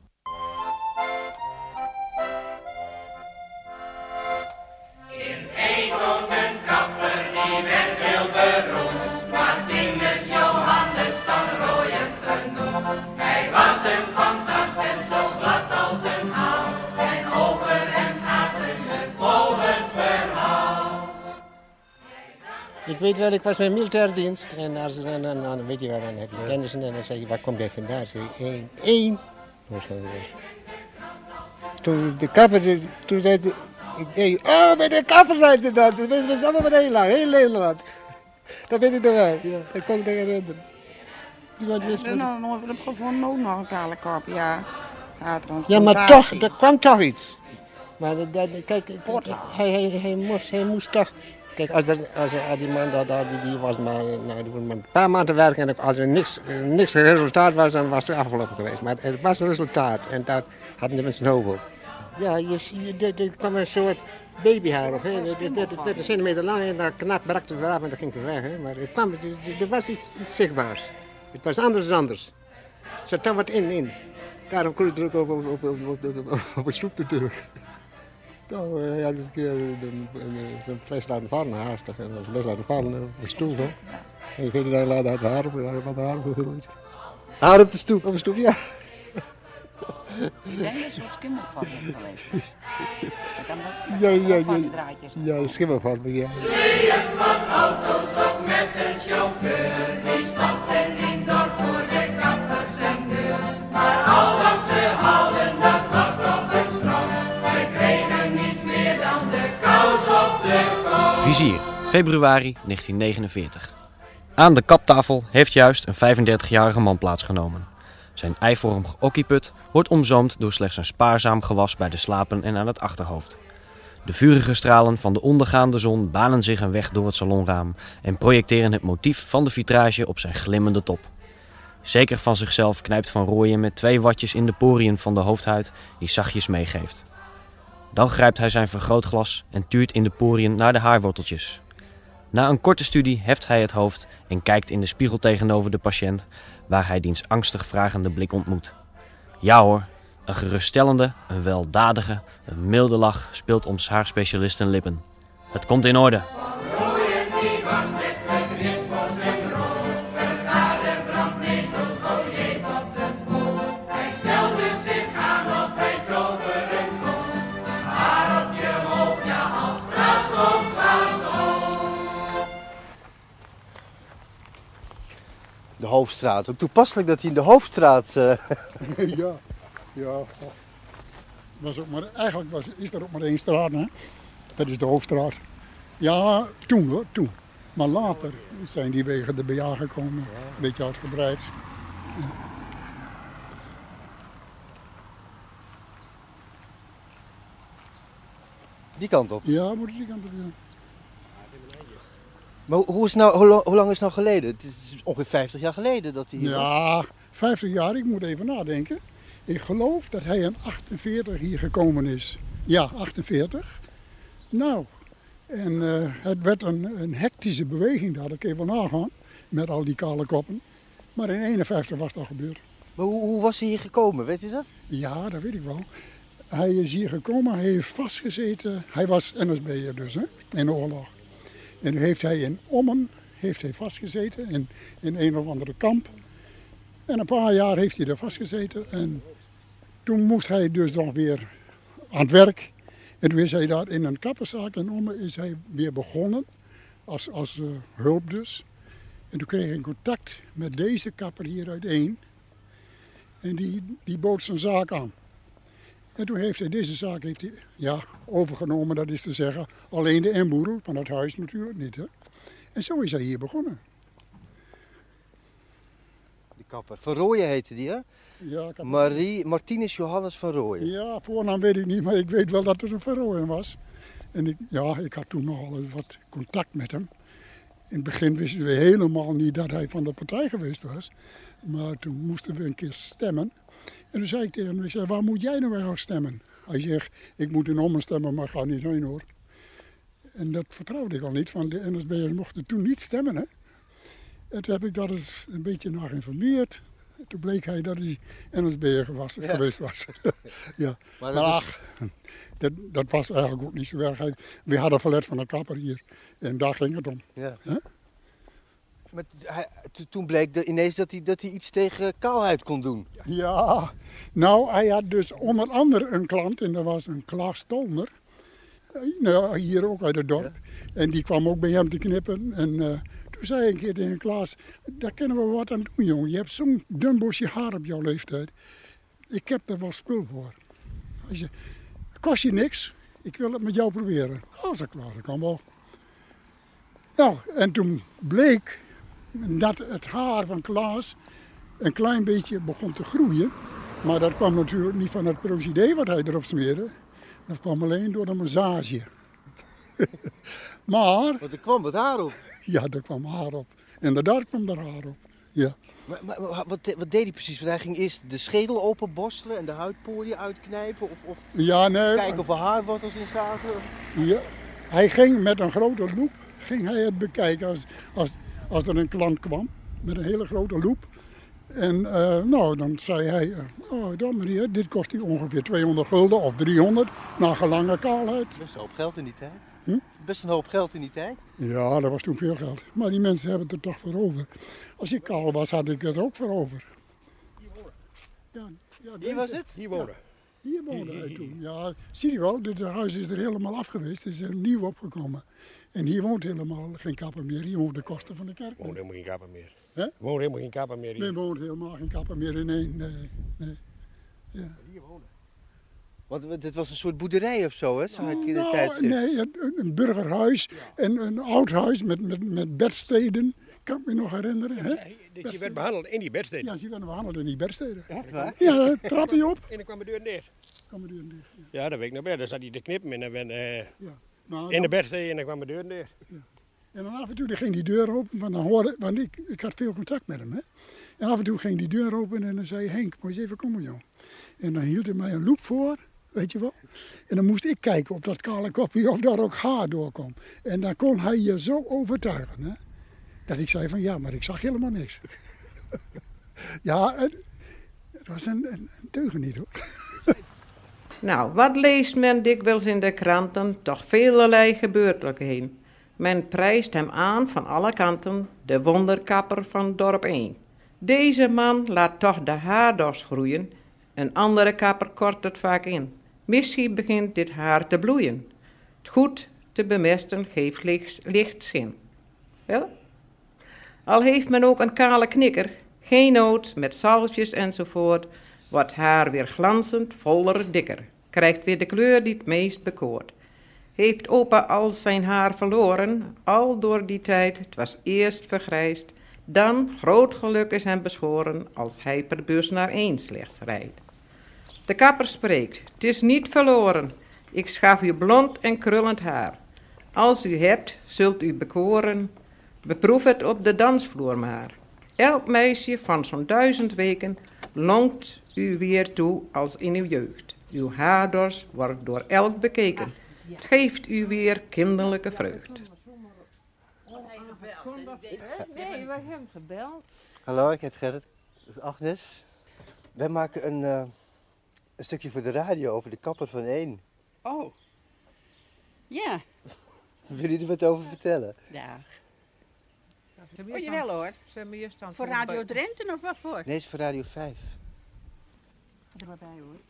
Weet wel, ik was bij militaire dienst en als dan, dan, dan weet je wel, dan heb je kennissen en dan zeg je, waar kom jij vandaan? Zeg je, één, één. Toen de kapper, toen zei ze, ik denk, oh, bij de kapper zijn ze dat. Ze zijn allemaal van heel lang, heel Nederland. Dat weet ik nog wel, ja. Dat kon ik me herinneren. Wist ik heb gewoon ook nog een kale kop, ja. Ja, Ja, maar toch, er kwam toch iets. Maar dat- dat- kijk, hij, hij, hij, moest, hij moest toch... Kijk, als, er, als, er- als die man dat, dat, die, die was maar, nou, die was maar een paar maanden werken... en als er niks, eh, niks resultaat was, dan was het afgelopen geweest. Maar er was een resultaat en daar hadden de mensen hoop op. Ja, je, ziet- er, er kwam een soort babyhaar op. Hè. Het, het, het, het werd een centimeter lang en dan knap brakte het weer af en dan ging het weer weg. Hè. Maar er, kwam, er, er was iets, iets zichtbaars. Het was anders dan anders. Er zat dan wat in, in. Daarom kon ik druk op, op, op, op, op, op, op natuurlijk. Nou, eh, ja, dus een keer een, een, een- een fles laten vallen, haastig. En een fles laten vallen eh, op de stoel. Hè. En je vindt dan laat uit haar op, wat haar op gegooid. Haar op de stoep? Op de stoep, ja. Ik denk dat ze wat schimmelvat heeft geweest. Dan wat- Ja, ja, van die ja. draadjes. Ja, de schimmel van ja. Van auto's ook met een chauffeur. Februari 1949. Aan de kaptafel heeft juist een 35-jarige man plaatsgenomen. Zijn eivormige occiput wordt omzoomd door slechts een spaarzaam gewas bij de slapen en aan het achterhoofd. De vurige stralen van de ondergaande zon banen zich een weg door het salonraam en projecteren het motief van de vitrage op zijn glimmende top. Zeker van zichzelf knijpt Van Rooyen met twee watjes in de poriën van de hoofdhuid die zachtjes meegeeft. Dan grijpt hij zijn vergrootglas en tuurt in de poriën naar de haarworteltjes. Na een korte studie heft hij het hoofd en kijkt in de spiegel tegenover de patiënt, waar hij diens angstig vragende blik ontmoet. Ja hoor, een geruststellende, een weldadige, een milde lach speelt ons haarspecialisten lippen. Het komt in orde. De Hoofdstraat. Ook toepasselijk dat hij in de Hoofdstraat... eh, [LAUGHS] ja, ja. Was ook maar, eigenlijk was, is er ook maar één straat, hè? Dat is de hoofdstraat. Ja, toen hoor, toen. Maar later zijn die wegen erbij aangekomen. Een beetje uitgebreid. Die kant op? Ja, moet die kant op, ja. Maar hoe, is nou, hoe, lang, hoe lang is het nou geleden? Het is ongeveer 50 jaar geleden dat hij hier was. Ja, 50 jaar, ik moet even nadenken. Ik geloof dat hij in 48 hier gekomen is. Ja, 48. Nou, en eh, het werd een, een hectische beweging daar, dat kun je wel nagaan. Met al die kale koppen. Maar in 51 was dat gebeurd. Maar hoe, hoe was hij hier gekomen, weet u dat? Ja, dat weet ik wel. Hij is hier gekomen, hij heeft vastgezeten. Hij was NSB'er dus, hè, in de oorlog. En nu heeft hij in Ommen heeft hij vastgezeten, in, in een of andere kamp. En een paar jaar heeft hij er vastgezeten. En toen moest hij dus nog weer aan het werk. En toen is hij daar in een kapperszaak in Ommen is hij weer begonnen. Als, als eh, hulp dus. En toen kreeg ik contact met deze kapper hier uit één. En die, die bood zijn zaak aan. En toen heeft hij deze zaak heeft hij, ja, overgenomen, dat is te zeggen. Alleen de inboedel, van het huis natuurlijk niet. Hè. En zo is hij hier begonnen. Die kapper. Van Rooyen heette die, hè? Ja, heb- Marie, Martinus Johannes van Rooyen. Ja, voornaam weet ik niet, maar ik weet wel dat er een verrooien was. En ik, ja, ik had toen nogal wat contact met hem. In het begin wisten we helemaal niet dat hij van de partij geweest was. Maar toen moesten we een keer stemmen. En toen zei ik tegen hem, ik zei, waar moet jij nou eigenlijk stemmen? Hij zegt, ik moet in Ommen stemmen, maar ga niet heen hoor. En dat vertrouwde ik al niet, want de NSB'ers mochten toen niet stemmen. Hè? En toen heb ik daar eens een beetje naar geïnformeerd. En toen bleek hij dat hij NSB'er was, Ja. geweest was. [LAUGHS] ja. Maar Maar, dat is- dat, dat was eigenlijk ook niet zo erg. We hadden verlet van een kapper hier. En daar ging het om. Ja. Maar hij- toen bleek de, ineens dat hij, dat hij iets tegen kaalheid kon doen. Ja, nou, hij had dus onder andere een klant en dat was een Klaas Tolner. Eh, nou, hier ook uit het dorp. En die kwam ook bij hem te knippen. En eh, toen zei ik een keer tegen Klaas, daar kunnen we wat aan doen, jongen. Je hebt zo'n dun bosje haar op jouw leeftijd. Ik heb er wel spul voor. Hij zei, kost je niks. Ik wil het met jou proberen. Oh, zei Klaas, dat kan wel. Nou, en toen bleek dat het haar van Klaas een klein beetje begon te groeien. Maar dat kwam natuurlijk niet van het procedé wat hij erop smeerde. Dat kwam alleen door de massage. [LAUGHS] maar... Want er kwam wat haar op. [LAUGHS] Ja, er kwam haar op. Inderdaad kwam er haar op. Ja. Maar, maar, maar wat, wat deed hij precies? Want hij ging eerst de schedel openborstelen en de huidporiën uitknijpen? Of, of Ja, nee. kijken of er haarwortels in zaten? Ja, hij ging met een grote loep ging hij het bekijken als, als, als er een klant kwam. Met een hele grote loep. En eh, nou, dan zei hij, eh, oh dan meneer, dit kost u ongeveer 200 gulden of 300, naar gelange kaalheid. Best een hoop geld in die tijd. Hm? Best een hoop geld in die tijd. Ja, dat was toen veel geld. Maar die mensen hebben het er toch voor over. Als ik kaal was, had ik het er ook voor over. Ja, ja, Hier was het? Hier wonen. Hier woonde hij toen. Ja, zie je wel, dit huis is er helemaal af geweest. Het is er nieuw opgekomen. En hier woont helemaal geen kapper meer. Hier woont de kosten van de kerk. woont helemaal geen kapper meer. Hè? woont helemaal geen kapper meer hier. Nee, woont helemaal geen kapper meer in één. Nee, nee. Ja. Want dit was een soort boerderij of zo, hè? In het Nou, tijdschrift. nee, een, een- burgerhuis en een oud huis met, met, met bedsteden. Kan ik me nog herinneren. Hè? Dat je werd behandeld in die bedsteden. Ja, ze werden behandeld in die bedsteden. Echt waar? Ja, trapje op. En dan kwam de deur neer. Kwam de deur dicht. Ja, dat weet ik nog wel. Dan zat hij te knippen en dan ben, eh, Nou, in de bedsteden en dan kwam de deur neer. En dan af en toe dan ging die deur open, want, dan hoorde, want ik, ik had veel contact met hem. Hè? En af en toe ging die deur open en dan zei Henk, moet je eens even komen joh. En dan hield hij mij een loep voor, weet je wel. En dan moest ik kijken op dat kale kopje of daar ook haar doorkwam. En dan kon hij je zo overtuigen. Hè? Dat ik zei van ja, maar ik zag helemaal niks. [LAUGHS] ja, het, het was een, een, een deugeniet hoor. Nou, wat leest men dikwijls in de kranten? Toch velerlei gebeurtelijkheden. Men prijst hem aan van alle kanten, de wonderkapper van dorp 1. Deze man laat toch de haardos groeien, een andere kapper kort het vaak in. Misschien begint dit haar te bloeien. Het goed te bemesten geeft licht, licht zin. Wel? Al heeft men ook een kale knikker, geen nood met zalfjes enzovoort, wordt haar weer glanzend, voller, dikker. Krijgt weer de kleur die het meest bekoort. Heeft opa al zijn haar verloren, al door die tijd, het was eerst vergrijsd, dan groot geluk is hem beschoren als hij per bus naar één slechts rijdt. De kapper spreekt, het is niet verloren, ik schaf u blond en krullend haar. Als u hebt, zult u bekoren, beproef het op de dansvloer maar. Elk meisje van zo'n duizend weken longt u weer toe als in uw jeugd. Uw haardors wordt door elk bekeken. Het geeft u weer kinderlijke vreugd. Nee, we hebben gebeld. Hallo, ik heet Gerrit. Dat is Agnes. Wij maken een, eh, een stukje voor de radio over de kapper van één. Oh. Ja. Willen jullie er wat over vertellen? Ja. Ze Oh, jawel hoor. Ze hebben eerst staan Voor Radio Drenthe of wat voor? Nee, het is voor Radio 5. Ga er maar bij hoor.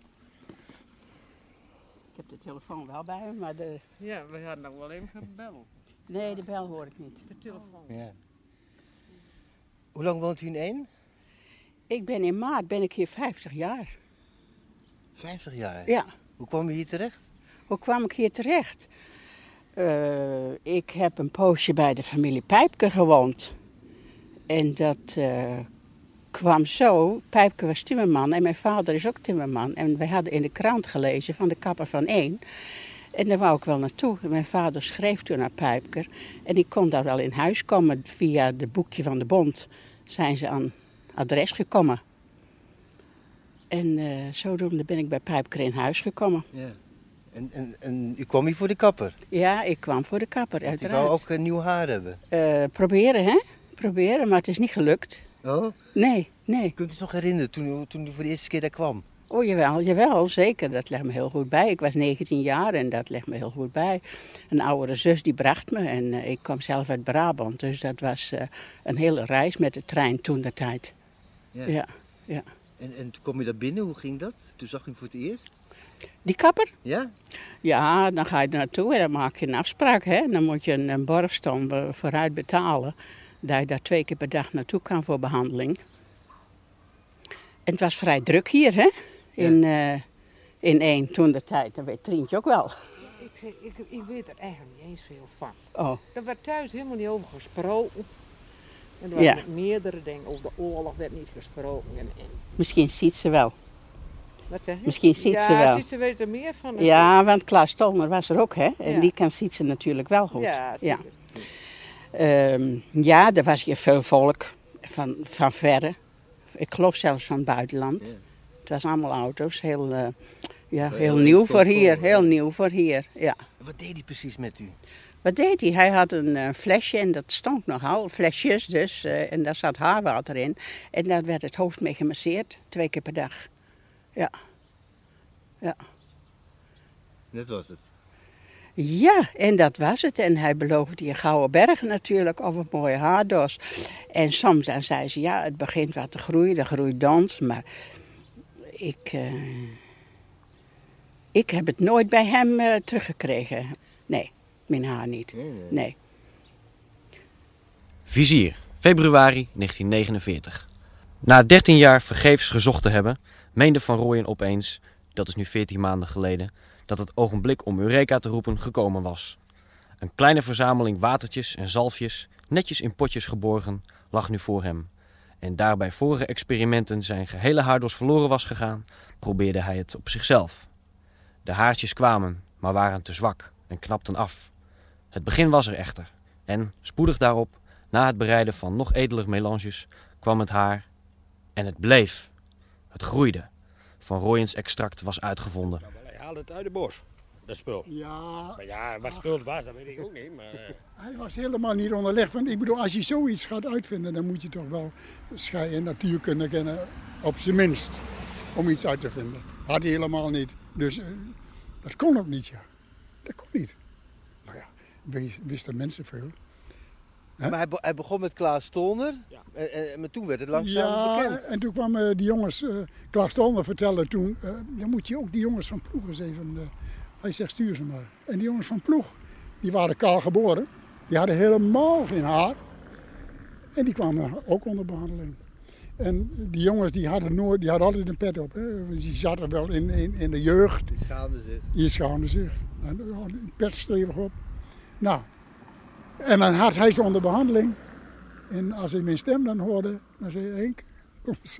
Ik heb de telefoon wel bij me, maar de... Ja, we hadden nog wel even gebeld. Nee, de bel hoor ik niet. De telefoon. Ja. Hoe lang woont u in één? Ik ben in maart, ben ik hier 50 jaar. 50 jaar? Ja. Hoe kwam u hier terecht? Hoe kwam ik hier terecht? Eh, ik heb een poosje bij de familie Pijpker gewoond. En dat eh, kwam zo. Pijpker was timmerman en mijn vader is ook timmerman. En wij hadden in de krant gelezen van de kapper van één. En daar wou ik wel naartoe. En mijn vader schreef toen naar Pijpker. En ik kon daar wel in huis komen. Via het boekje van de bond zijn ze aan adres gekomen. En eh, zodoende ben ik bij Pijpker in huis gekomen. Ja. En, en, en u kwam hier voor de kapper? Ja, ik kwam voor de kapper, U uiteraard. wou ook een nieuw haar hebben? Eh, proberen, hè? Proberen, maar het is niet gelukt. Oh? Nee, nee. Kunt u zich nog herinneren toen u, toen u voor de eerste keer daar kwam? Oh, jawel, jawel, zeker. Dat legt me heel goed bij. Ik was 19 jaar en dat legt me heel goed bij. Een oudere zus die bracht me en eh, ik kwam zelf uit Brabant. Dus dat was eh, een hele reis met de trein toen de tijd. Ja, ja. En, en toen kwam je daar binnen, hoe ging dat? Toen zag u hem voor het eerst? Die kapper? Ja? Ja, dan ga je er naartoe en dan maak je een afspraak. Hè? Dan moet je een, een eh, vooruit betalen. Dat je daar twee keer per dag naartoe kan voor behandeling. En het was vrij druk hier, hè? In, eh, in één toen de tijd. Dat weet Trientje ook wel. Ik, zeg, ik, ik weet er eigenlijk niet eens veel van. Oh. Er werd thuis helemaal niet over gesproken. En er waren Ja. meerdere dingen over de oorlog werd niet gesproken. En, en Misschien ziet ze wel. Wat zeg je? Misschien ziet ja, ze wel. ziet ze weet er meer van. Ja, want Klaas Tolmer was er ook, hè? En Ja. die kan Sietse natuurlijk wel goed. Ja, ja. Ehm, ja, er was hier veel volk van, van verre. Ik geloof zelfs van het buitenland. Het was allemaal auto's, heel, eh, ja, Heel nieuw voor hier. Heel nieuw voor hier, ja. Wat deed hij precies met u? Wat deed hij? Hij had een eh, flesje en dat stonk nogal. Flesjes dus. eh, en daar zat haarwater in. En daar werd het hoofd mee gemasseerd. Twee keer per dag. Ja. Ja. Net was het. Ja, en dat was het. En hij beloofde die Gouden Bergen natuurlijk, of een mooie haardos. En soms dan zei ze, ja, het begint wat te groeien, er groeit dans. Maar ik, eh, ik heb het nooit bij hem eh, teruggekregen. Nee, mijn haar niet. Nee. Vizier, februari 1949. Na 13 jaar vergeefs gezocht te hebben, meende Van Rooyen opeens, dat is nu 14 maanden geleden, dat het ogenblik om Eureka te roepen gekomen was. Een kleine verzameling watertjes en zalfjes, netjes in potjes geborgen, lag nu voor hem. En daar bij vorige experimenten zijn gehele haardos verloren was gegaan, probeerde hij het op zichzelf. De haartjes kwamen, maar waren te zwak en knapten af. Het begin was er echter. En, spoedig daarop, na het bereiden van nog edeler melanges, kwam het haar en het bleef. Het groeide. Van Rooyens extract was uitgevonden. Haalde het uit de bos, dat spul. Ja. Maar ja, wat spul het was, dat weet ik ook niet. Maar, eh, [LAUGHS] Hij was helemaal niet onderlegd. Want ik bedoel, als je zoiets gaat uitvinden, dan moet je toch wel schei en natuurkunde kennen, op zijn minst, om iets uit te vinden. Had hij helemaal niet. Dus eh, dat kon ook niet, ja. Dat kon niet. Maar ja, wist- wisten mensen veel. Maar hij, be- hij begon met Klaas Stolner. En, en, maar toen werd het langzaam ja, bekend. en toen kwamen die jongens, eh Klaas Stolner vertelde toen, eh, dan moet je ook die jongens van Ploeg eens even, eh, hij zegt stuur ze maar. En die jongens van Ploeg, die waren kaal geboren, die hadden helemaal geen haar. En die kwamen ook onder behandeling. En die jongens die hadden, nooit, die hadden altijd een pet op. Hè. Die zaten wel in, in, in de jeugd. Die schaamde zich. Die schaamden zich. En ja, een pet stevig op. Nou, en dan had hij ze onder behandeling. En als hij mijn stem dan hoorde, dan zei hij, Henk, kom eens.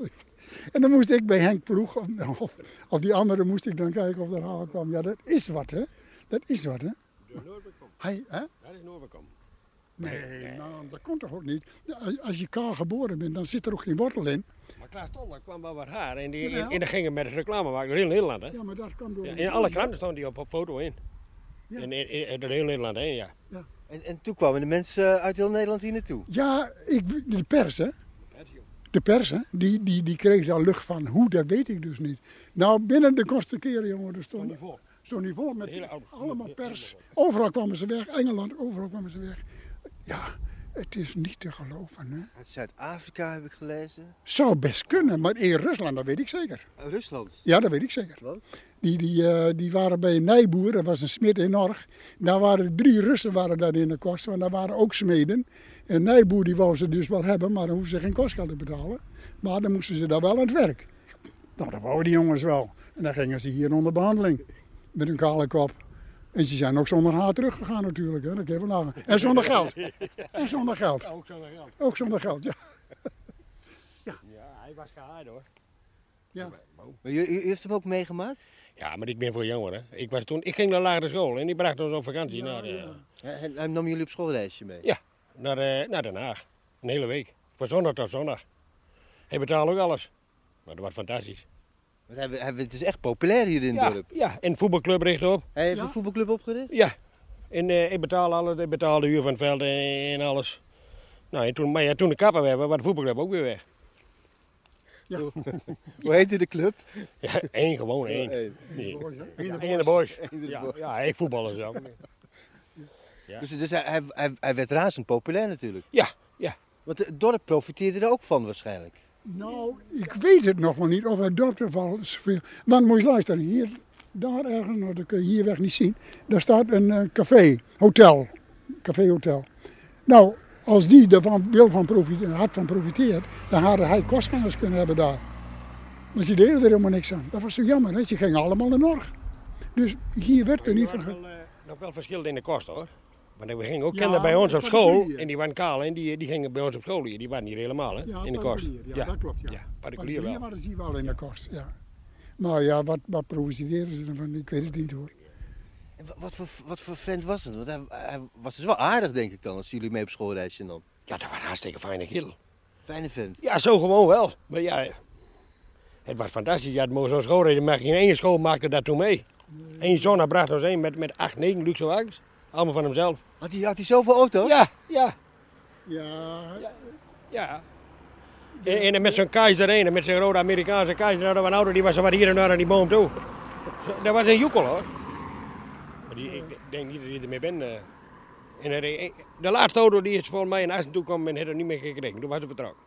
En dan moest ik bij Henk Ploeg, of, of, die andere moest ik dan kijken of er haal kwam. Ja, dat is wat, hè. Dat is wat, hè. Hij, hè? dat is Noorbekom. Nee, nou, dat komt toch ook niet. Als- je kaal geboren bent, dan zit er ook geen wortel in. Maar Klaas Toller kwam wel wat haar en, die, Jawel. en, en dan gingen met reclame maken door heel Nederland. Hè? Ja, maar dat kan door... Ja, in alle kranten stond die op, op foto in. In, in, in- door heel Nederland heen, ja. En, en toen kwamen de mensen uit heel Nederland hier naartoe. Ja, ik, de pers, hè. De pers, hè, die, die, die kreeg daar lucht van. Hoe, dat weet ik dus niet. Nou, binnen de kortste keren, jongen, er stond zo'n niveau met allemaal pers. Overal kwamen ze weg, Engeland, overal kwamen ze weg. Ja, het is niet te geloven, hè. Uit Zuid-Afrika heb ik gelezen. Zou best kunnen, maar in Rusland, dat weet ik zeker. Uh, Rusland. Ja, dat weet ik zeker. Die, die, eh, die waren bij een Nijboer, dat was een smid in Norg. Daar waren drie Russen waren daar in de kost, want daar waren ook smeden. En Nijboer die wou ze dus wel hebben, maar dan hoefden ze geen kostgeld te betalen. Maar dan moesten ze daar wel aan het werk. Nou, dat wouden die jongens wel. En dan gingen ze hier onder behandeling. Met een kale kop. En ze zijn ook zonder haar teruggegaan natuurlijk, hè. dat kun je wel nagaan. En zonder geld. En zonder geld. Ook zonder geld. Ook zonder geld, ja. Ja, hij was gehaaid hoor. Ja. Maar je, je heeft hem ook meegemaakt? Ja, maar ik ben voor jonger hè. Ik, was toen, ik ging naar lagere school en die bracht ons op vakantie naar, eh, En hij nam jullie op schoolreisje mee? ja, naar, eh, naar Den Haag. Een hele week. Van zondag tot zondag. Hij betaalde ook alles. Maar dat was fantastisch. Werd dus echt populair hier in het Ja, dorp. ja, en voetbalclub richt op. Hij heeft een voetbalclub opgericht? Ja. En eh, ik betaalde alles, ik betaalde de huur van het veld en, en alles. Nou, en toen, maar ja, toen de kapper weg was, de voetbalclub ook weer weg. Hoe [LAUGHS] heette de club? Ja, één, gewoon één. Ja. Ja, Eén de Ja, ja, ik voetballen. [LAUGHS] Ja. Dus, dus hij, hij, hij, hij werd razend populair natuurlijk. Ja, ja. Want het dorp profiteerde er ook van waarschijnlijk. Nou, ik weet het nog wel niet of het dorp er wel zoveel. Want moet je luisteren, hier, daar ergens, nou, dat kun je hier weg niet zien. Daar staat een eh, café, hotel. Café hotel. Nou, als die ervan wil van profiteren, hard van profiteert, dan hadden hij kostgangers kunnen hebben daar. Maar ze deden er helemaal niks aan. Dat was zo jammer, hè? ze gingen allemaal naar Norg. Dus hier werd er niet van. eh, nog wel verschil in de kosten hoor. Want we gingen ook Ja, kinderen bij ons op school en die waren kaal en die, die gingen bij ons op school hier. Die waren niet helemaal hè, Ja, in de kost. particulier, Ja, dat klopt. Ja. particulier Particulier wel. waren ze wel in de kost, ja. Maar ja, wat, wat provoceren ze ervan? Ik weet het niet hoor. En wat voor, wat voor vent was het? Want hij, hij was dus wel aardig, denk ik dan, als jullie mee op schoolreisje dan. Ja, dat was een hartstikke fijne kerel. Fijne vent. Ja, zo gewoon wel. Maar ja, het was fantastisch. Ja, het moest zo'n schoolreden, maar geen één school maakte dat toen mee. Eén zoon bracht ons heen met, met acht, negen luxe wagens. Allemaal van hemzelf. Had hij, had hij zoveel auto's? Ja, ja. Ja. Ja. En, en met zijn keizer en met zijn rode Amerikaanse keizer. Nou, dat was een auto, die was wat hier en daar aan die boom toe. Zo, dat was een joekel hoor. Maar die, ik denk niet dat hij ermee bent. eh. En de laatste auto die is volgens mij in Assen toekwam en heeft er niet meer gekregen. Toen was hij vertrokken.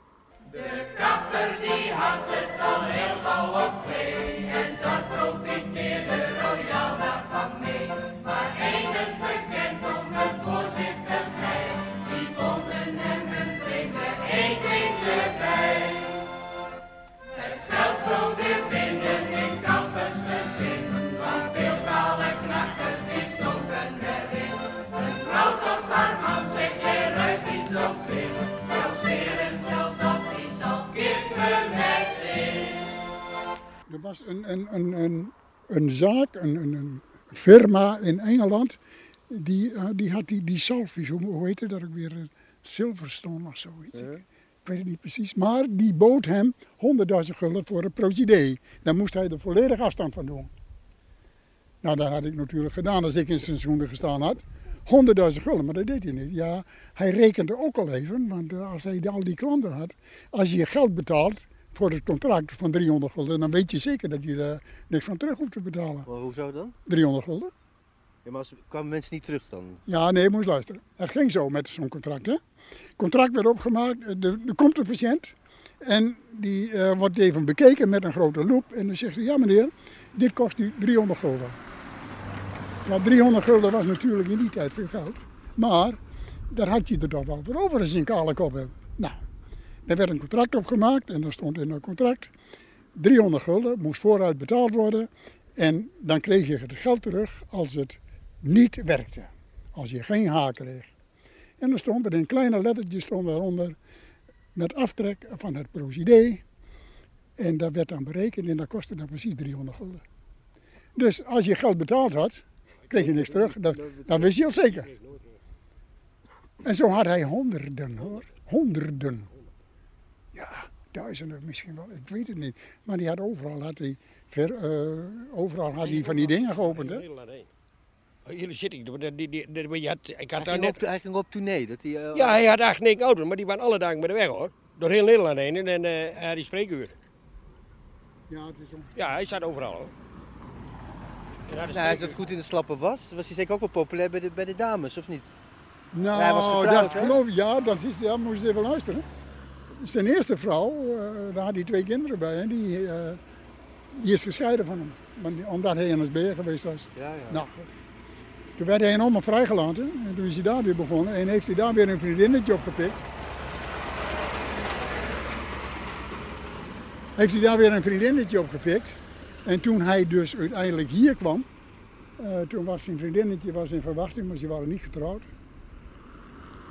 De kapper die had het al heel gauw op twee en dat profiteerde Er was een, een, een, een, een zaak, een, een, een firma in Engeland, die, eh, die had die, die salvies, hoe, hoe heette dat ook weer? Silverstone of zoiets. Ik, ik weet het niet precies. Maar die bood hem 100.000 gulden voor een procedé. Daar moest hij er volledig afstand van doen. Nou, dat had ik natuurlijk gedaan als ik in zijn schoenen gestaan had. 100.000 gulden, maar dat deed hij niet. Ja, hij rekende ook al even, want eh, als hij al die klanten had, als je je geld betaalt voor het contract van 300 gulden, dan weet je zeker dat je er niks van terug hoeft te betalen. Maar hoezo dan? 300 gulden? Ja, maar als, kwamen mensen niet terug dan? Ja, nee, moet je luisteren. Het ging zo met zo'n contract. Hè? contract werd opgemaakt, er, er komt een patiënt en die eh, wordt even bekeken met een grote loep. En dan zegt hij, ja meneer, dit kost u 300 gulden. Ja, 300 gulden was natuurlijk in die tijd veel geld. Maar daar had je er dan wel voor over als je een kale kop hebt. Nou, er werd een contract opgemaakt en daar stond in dat contract 300 gulden, moest vooruit betaald worden. En dan kreeg je het geld terug als het niet werkte. Als je geen haak kreeg. En dan stond er in kleine lettertjes stond daaronder met aftrek van het procedé. En dat werd dan berekend en dat kostte dan precies 300 gulden. Dus als je geld betaald had, kreeg je niks terug. Dat, dat wist je al zeker. En zo had hij honderden hoor. Honderden. Ja, duizenden misschien wel. Ik weet het niet. Maar die had overal, had hij, ver, eh, overal had hij van die dingen geopend. Hè? Hier zit ik. Die, die, die, die- je had, ik had Hij daar net... op, hij ging op tournee. Dat hij, eh, Ja, hij had acht, negen auto's, maar die waren alle dagen bij de weg hoor. Door heel Nederland heen en eh, hij had die spreekuur. Ja, het is Ja, hij zat overal hoor. Nou, hij zat goed in de slappe was. Was hij zeker ook wel populair bij de, bij de dames, of niet? Nou, hij was getrouwd, dat geloof ik. Ja, dat is, ja, moet je eens even luisteren. Zijn eerste vrouw, eh, daar had hij twee kinderen bij. En die, eh, die is gescheiden van hem. Omdat hij NSB'er geweest was. Ja, ja. Nou. Toen werd hij enorm vrijgelaten. En toen is hij daar weer begonnen. En heeft hij daar weer een vriendinnetje opgepikt. Heeft hij daar weer een vriendinnetje opgepikt. En toen hij dus uiteindelijk hier kwam. eh, toen was zijn vriendinnetje was in verwachting, maar ze waren niet getrouwd.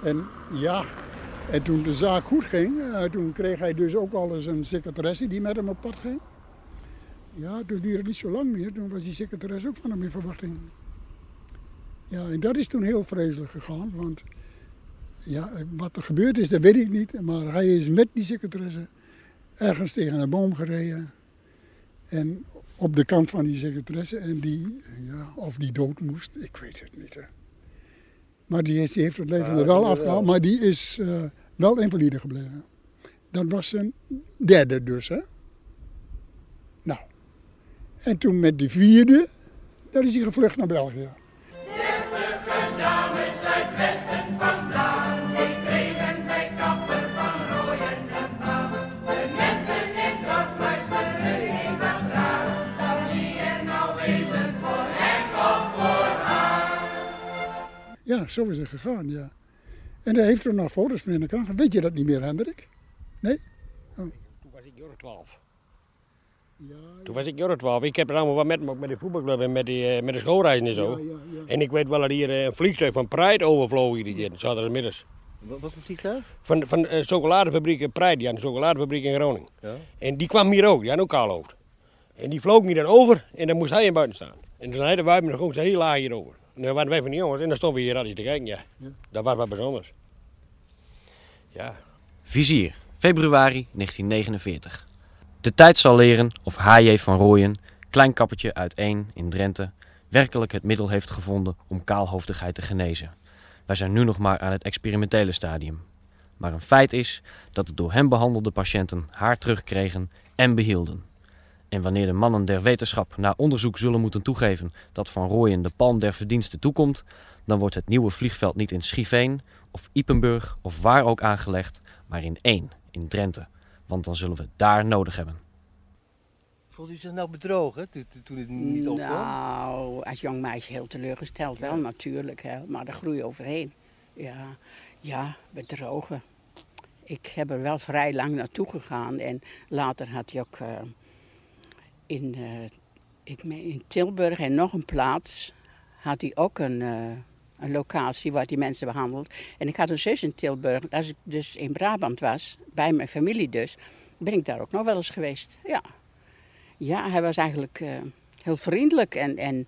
En ja, en toen de zaak goed ging, eh, toen kreeg hij dus ook al eens een secretaresse die met hem op pad ging. Ja, toen duurde het niet zo lang meer, toen was die secretaresse ook van hem in verwachting. Ja, en dat is toen heel vreselijk gegaan, want ja, wat er gebeurd is, dat weet ik niet. Maar hij is met die secretaresse ergens tegen een boom gereden. En op de kant van die secretaresse. En die, ja, of die dood moest, ik weet het niet. Maar die, is, die heeft het leven er wel afgehaald, wel. maar die is eh, wel invalide gebleven. Dat was zijn derde dus, hè. Nou, en toen met die vierde, daar is hij gevlucht naar België. Ja, zo is het gegaan, ja. En daar heeft er nog foto's van in de krant. Weet je dat niet meer, Hendrik? Nee? Oh. Toen was ik jaren 12. Toen was ik jaren 12. Ik heb er allemaal wat met, me- met de voetbalclub en met, die, eh, met de schoolreizen en zo. Ja, ja, ja. En ik weet wel dat hier eh, een vliegtuig van Pride overvloog hier die keer, zaterdagmiddags. Wat, wat voor vliegtuig? Van, van de chocoladefabriek in Pride, die had een chocoladefabriek in Groningen. Ja. En die kwam hier ook, die had ook kaalhoofd. En die vloog niet dan over en dan moest hij in buiten staan. En toen hadden wij hem nog gewoon zo heel laag hierover. En dan waren wij van die jongens en dan stonden we hier altijd te kijken, ja. Dat was wat bijzonders. Ja. Vizier, februari 1949. De tijd zal leren of H.J. van Rooyen, klein kappertje uit 1 in Drenthe, werkelijk het middel heeft gevonden om kaalhoofdigheid te genezen. Wij zijn nu nog maar aan het experimentele stadium. Maar een feit is dat de door hem behandelde patiënten haar terugkregen en behielden. En wanneer de mannen der wetenschap na onderzoek zullen moeten toegeven dat Van Rooyen de palm der verdiensten toekomt, dan wordt het nieuwe vliegveld niet in Schiveen of Ipenburg of waar ook aangelegd, maar in één, in Drenthe. Want dan zullen we het daar nodig hebben. Voelt u zich nou bedrogen toen, het niet opkwam? Nou, als jong meisje heel teleurgesteld wel natuurlijk, hè, maar daar groei je overheen. Ja, ja, bedrogen. Ik heb er wel vrij lang naartoe gegaan en later had hij ook eh, in, eh, meen in Tilburg en nog een plaats had hij ook een, eh, een locatie waar hij mensen behandelt. En ik had een zus in Tilburg, als ik dus in Brabant was, bij mijn familie dus, ben ik daar ook nog wel eens geweest. Ja, ja hij was eigenlijk eh, heel vriendelijk en, en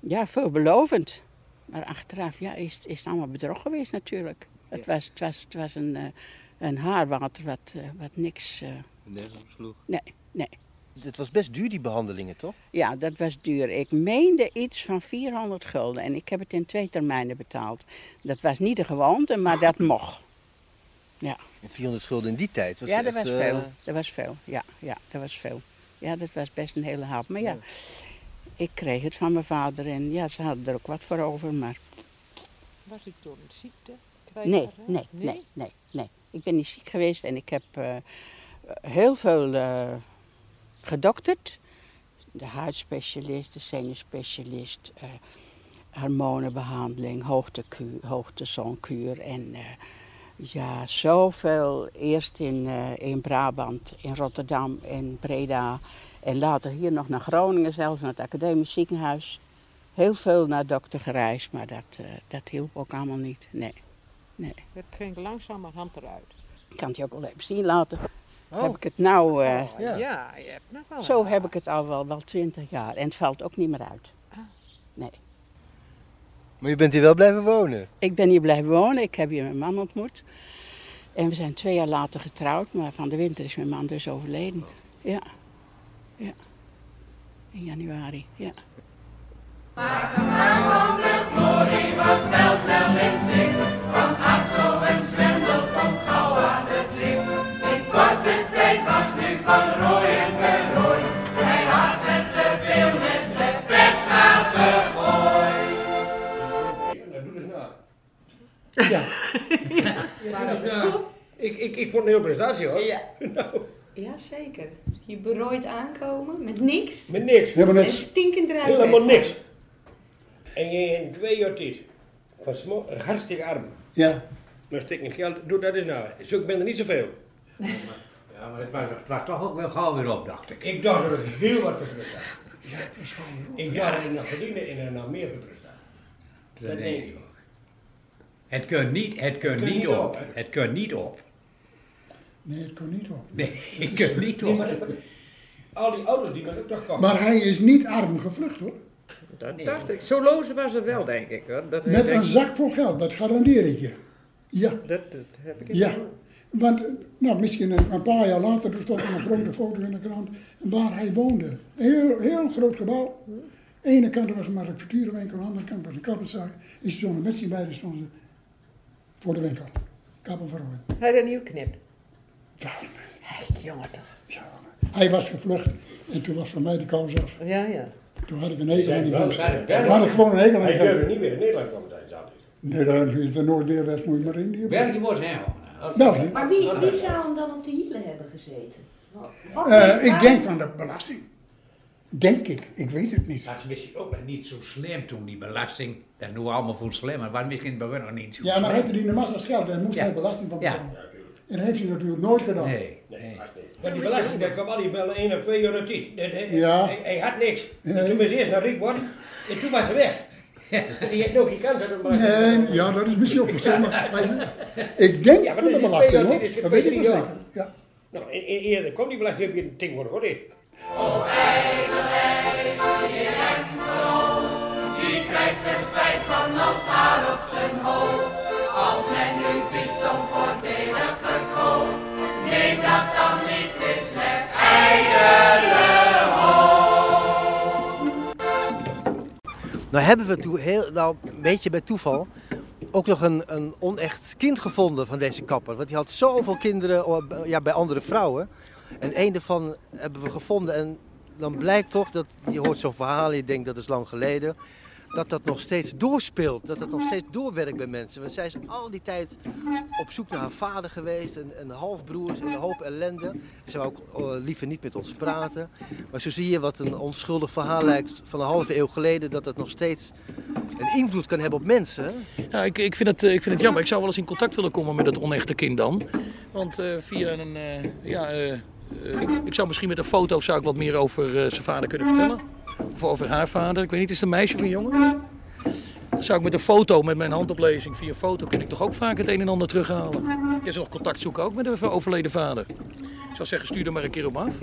ja, veelbelovend. Maar achteraf ja, is, is het allemaal bedrog geweest natuurlijk. Het, was, het, was, het was een, een haarwater wat, wat niks... eh, Nergens sloeg. nee, nee. Het was best duur, die behandelingen, toch? Ja, dat was duur. Ik meende iets van 400 gulden en ik heb het in twee termijnen betaald. Dat was niet de gewoonte, maar dat [LAUGHS] mocht. Ja, En 400 gulden in die tijd. Was ja dat echt, was eh, veel. Dat was veel. Ja, ja, dat was veel. Ja, dat was best een hele hap. Maar ja, ik kreeg het van mijn vader en ja, ze hadden er ook wat voor over, maar... Was ik door een ziekte? Nee, nee, nee, nee, nee. Ik ben niet ziek geweest en ik heb eh, heel veel eh, gedokterd. De huidspecialist, de zenuwspecialist, eh hormonenbehandeling, hoogtekuur, hoogtezonkuur en eh, ja, zoveel. Eerst in, eh, in Brabant, in Rotterdam, in Breda en later hier nog naar Groningen, zelfs naar het academisch ziekenhuis. Heel veel naar dokter gereisd, maar dat, dat hielp ook allemaal niet. Nee, nee. Het ging langzamerhand eruit. Ik kan het je ook wel even zien laten. Oh. Heb ik het nou... eh, Oh, ja. je hebt nog wel Zo een heb ik het al wel, wel twintig jaar. En het valt ook niet meer uit. Nee. Maar je bent hier wel blijven wonen? Ik ben hier blijven wonen. Ik heb hier mijn man ontmoet. En we zijn twee jaar later getrouwd. Maar van de winter is mijn man dus overleden. Ja. Ja. In januari, ja. glorie was pijlsnel in zicht, van rooien berooid, hij had er te veel met de pet aan gegooid. Dat doe dus na. Ja. Ja, dat is na. Ik, ik, ik vond een hele prestatie hoor. Ja. [LAUGHS] Nou, Jazeker. Je berooid aankomen met niks. met niks. En stinkend eruit Helemaal niks. En je in twee jaar tijd van smo- hartstikke arm. Ja. Maar stikken geld, doe dat eens nou. Zo, ik ben er niet zoveel. [LAUGHS] Ja, maar het was, het was toch ook wel gauw weer op, dacht ik. Ik dacht dat ik heel wat sta. Ja, het was gewoon weer op. Ik dacht dat ik nog verdiende en er nog meer terug sta. Dat denk ik ook. Het kunt niet, het kunt niet niet op. hè? Het kunt niet op. Nee, het kon niet op. Nee, het kunt niet Nee, op. maar al die ouders die me ook toch komen. Maar hij is niet arm gevlucht hoor. Dat dacht ik. Zo loze was het wel, denk ik. Hoor. Dat Met denk een zak vol geld, dat garandeer ik je. Ja. Dat, dat heb ik Ja. Want, nou, misschien een, een paar jaar later, er stond er een grote foto in de krant, waar hij woonde. Een heel, heel groot gebouw. ene kant was een manufacturenwinkel, aan de andere kant was een kapperszaak. Is zo'n met z'n beiden stonden ze voor de winkel. Kappen voor Hij had nieuw knipt. Hey, jongen toch. Hij was gevlucht en toen was van mij de kous af. Ja, ja. Toen had ik een hekel aan die Toen had ik gewoon een hekel aan Hij durfde niet meer in Nederland komen altijd. Nee, dan is er nooit weer best moet je maar in. die- Werk je was hem. Wel? Maar wie, wie zou hem dan op de hielen hebben gezeten? Wat Eh, ik denk aan de belasting. Denk ik, ik weet het niet. Dat is misschien ook nog niet zo slim toen, die belasting. Dat is nu allemaal veel slimmer. Maar misschien bij nog niet zo Ja, maar slim. hij die de massa's geld en moest Ja. hij belasting van Ja. betalen. En dat heeft hij natuurlijk nooit gedaan. Nee. Nee, Maar die belasting, dat kwam al wel één of twee euro tijd. Dat- Hij, Ja. hij, hij had niks. En toen was hij eerst naar Riek worden en toen was ze weg. En [LAUGHS] je nog geen kans aan de belasting. Nee, ja, dat is misschien ook wel zo, maar [LAUGHS] ik denk Ja, maar van dat de belasting hoor, dat weet ik wel zeker. Ja. Nou, en, en eerder kwam die belasting op je ting worden hoor. hè. O eidelij, heer emperor, die krijgt de spijt van als haar op zijn hoofd. Nou hebben we toe heel, nou, een beetje bij toeval ook nog een, een onecht kind gevonden van deze kapper. Want die had zoveel kinderen oh, ja, bij andere vrouwen. En één daarvan hebben we gevonden. En dan blijkt toch dat je hoort zo'n verhaal, je denkt dat is lang geleden. Dat dat nog steeds doorspeelt. Dat dat nog steeds doorwerkt bij mensen. Want zij is al die tijd op zoek naar haar vader geweest. En, en halfbroers en een hoop ellende. Ze wou ook oh, liever niet met ons praten. Maar zo zie je wat een onschuldig verhaal lijkt van een halve eeuw geleden. Dat dat nog steeds een invloed kan hebben op mensen. Ja, ik, ik, vind het, eh, ik vind het jammer. Ik zou wel eens in contact willen komen met het onechte kind dan. Want eh, via een... eh, ja, eh, eh, ik zou misschien met een foto zou ik wat meer over eh, zijn vader kunnen vertellen. Of over haar vader. Ik weet niet, is het een meisje of een jongen? Dan zou ik met een foto, met mijn handoplezing via foto... kun ik toch ook vaak het een en ander terughalen. Je zou nog contact zoeken ook met een overleden vader. Ik zou zeggen, stuur er maar een keer op af.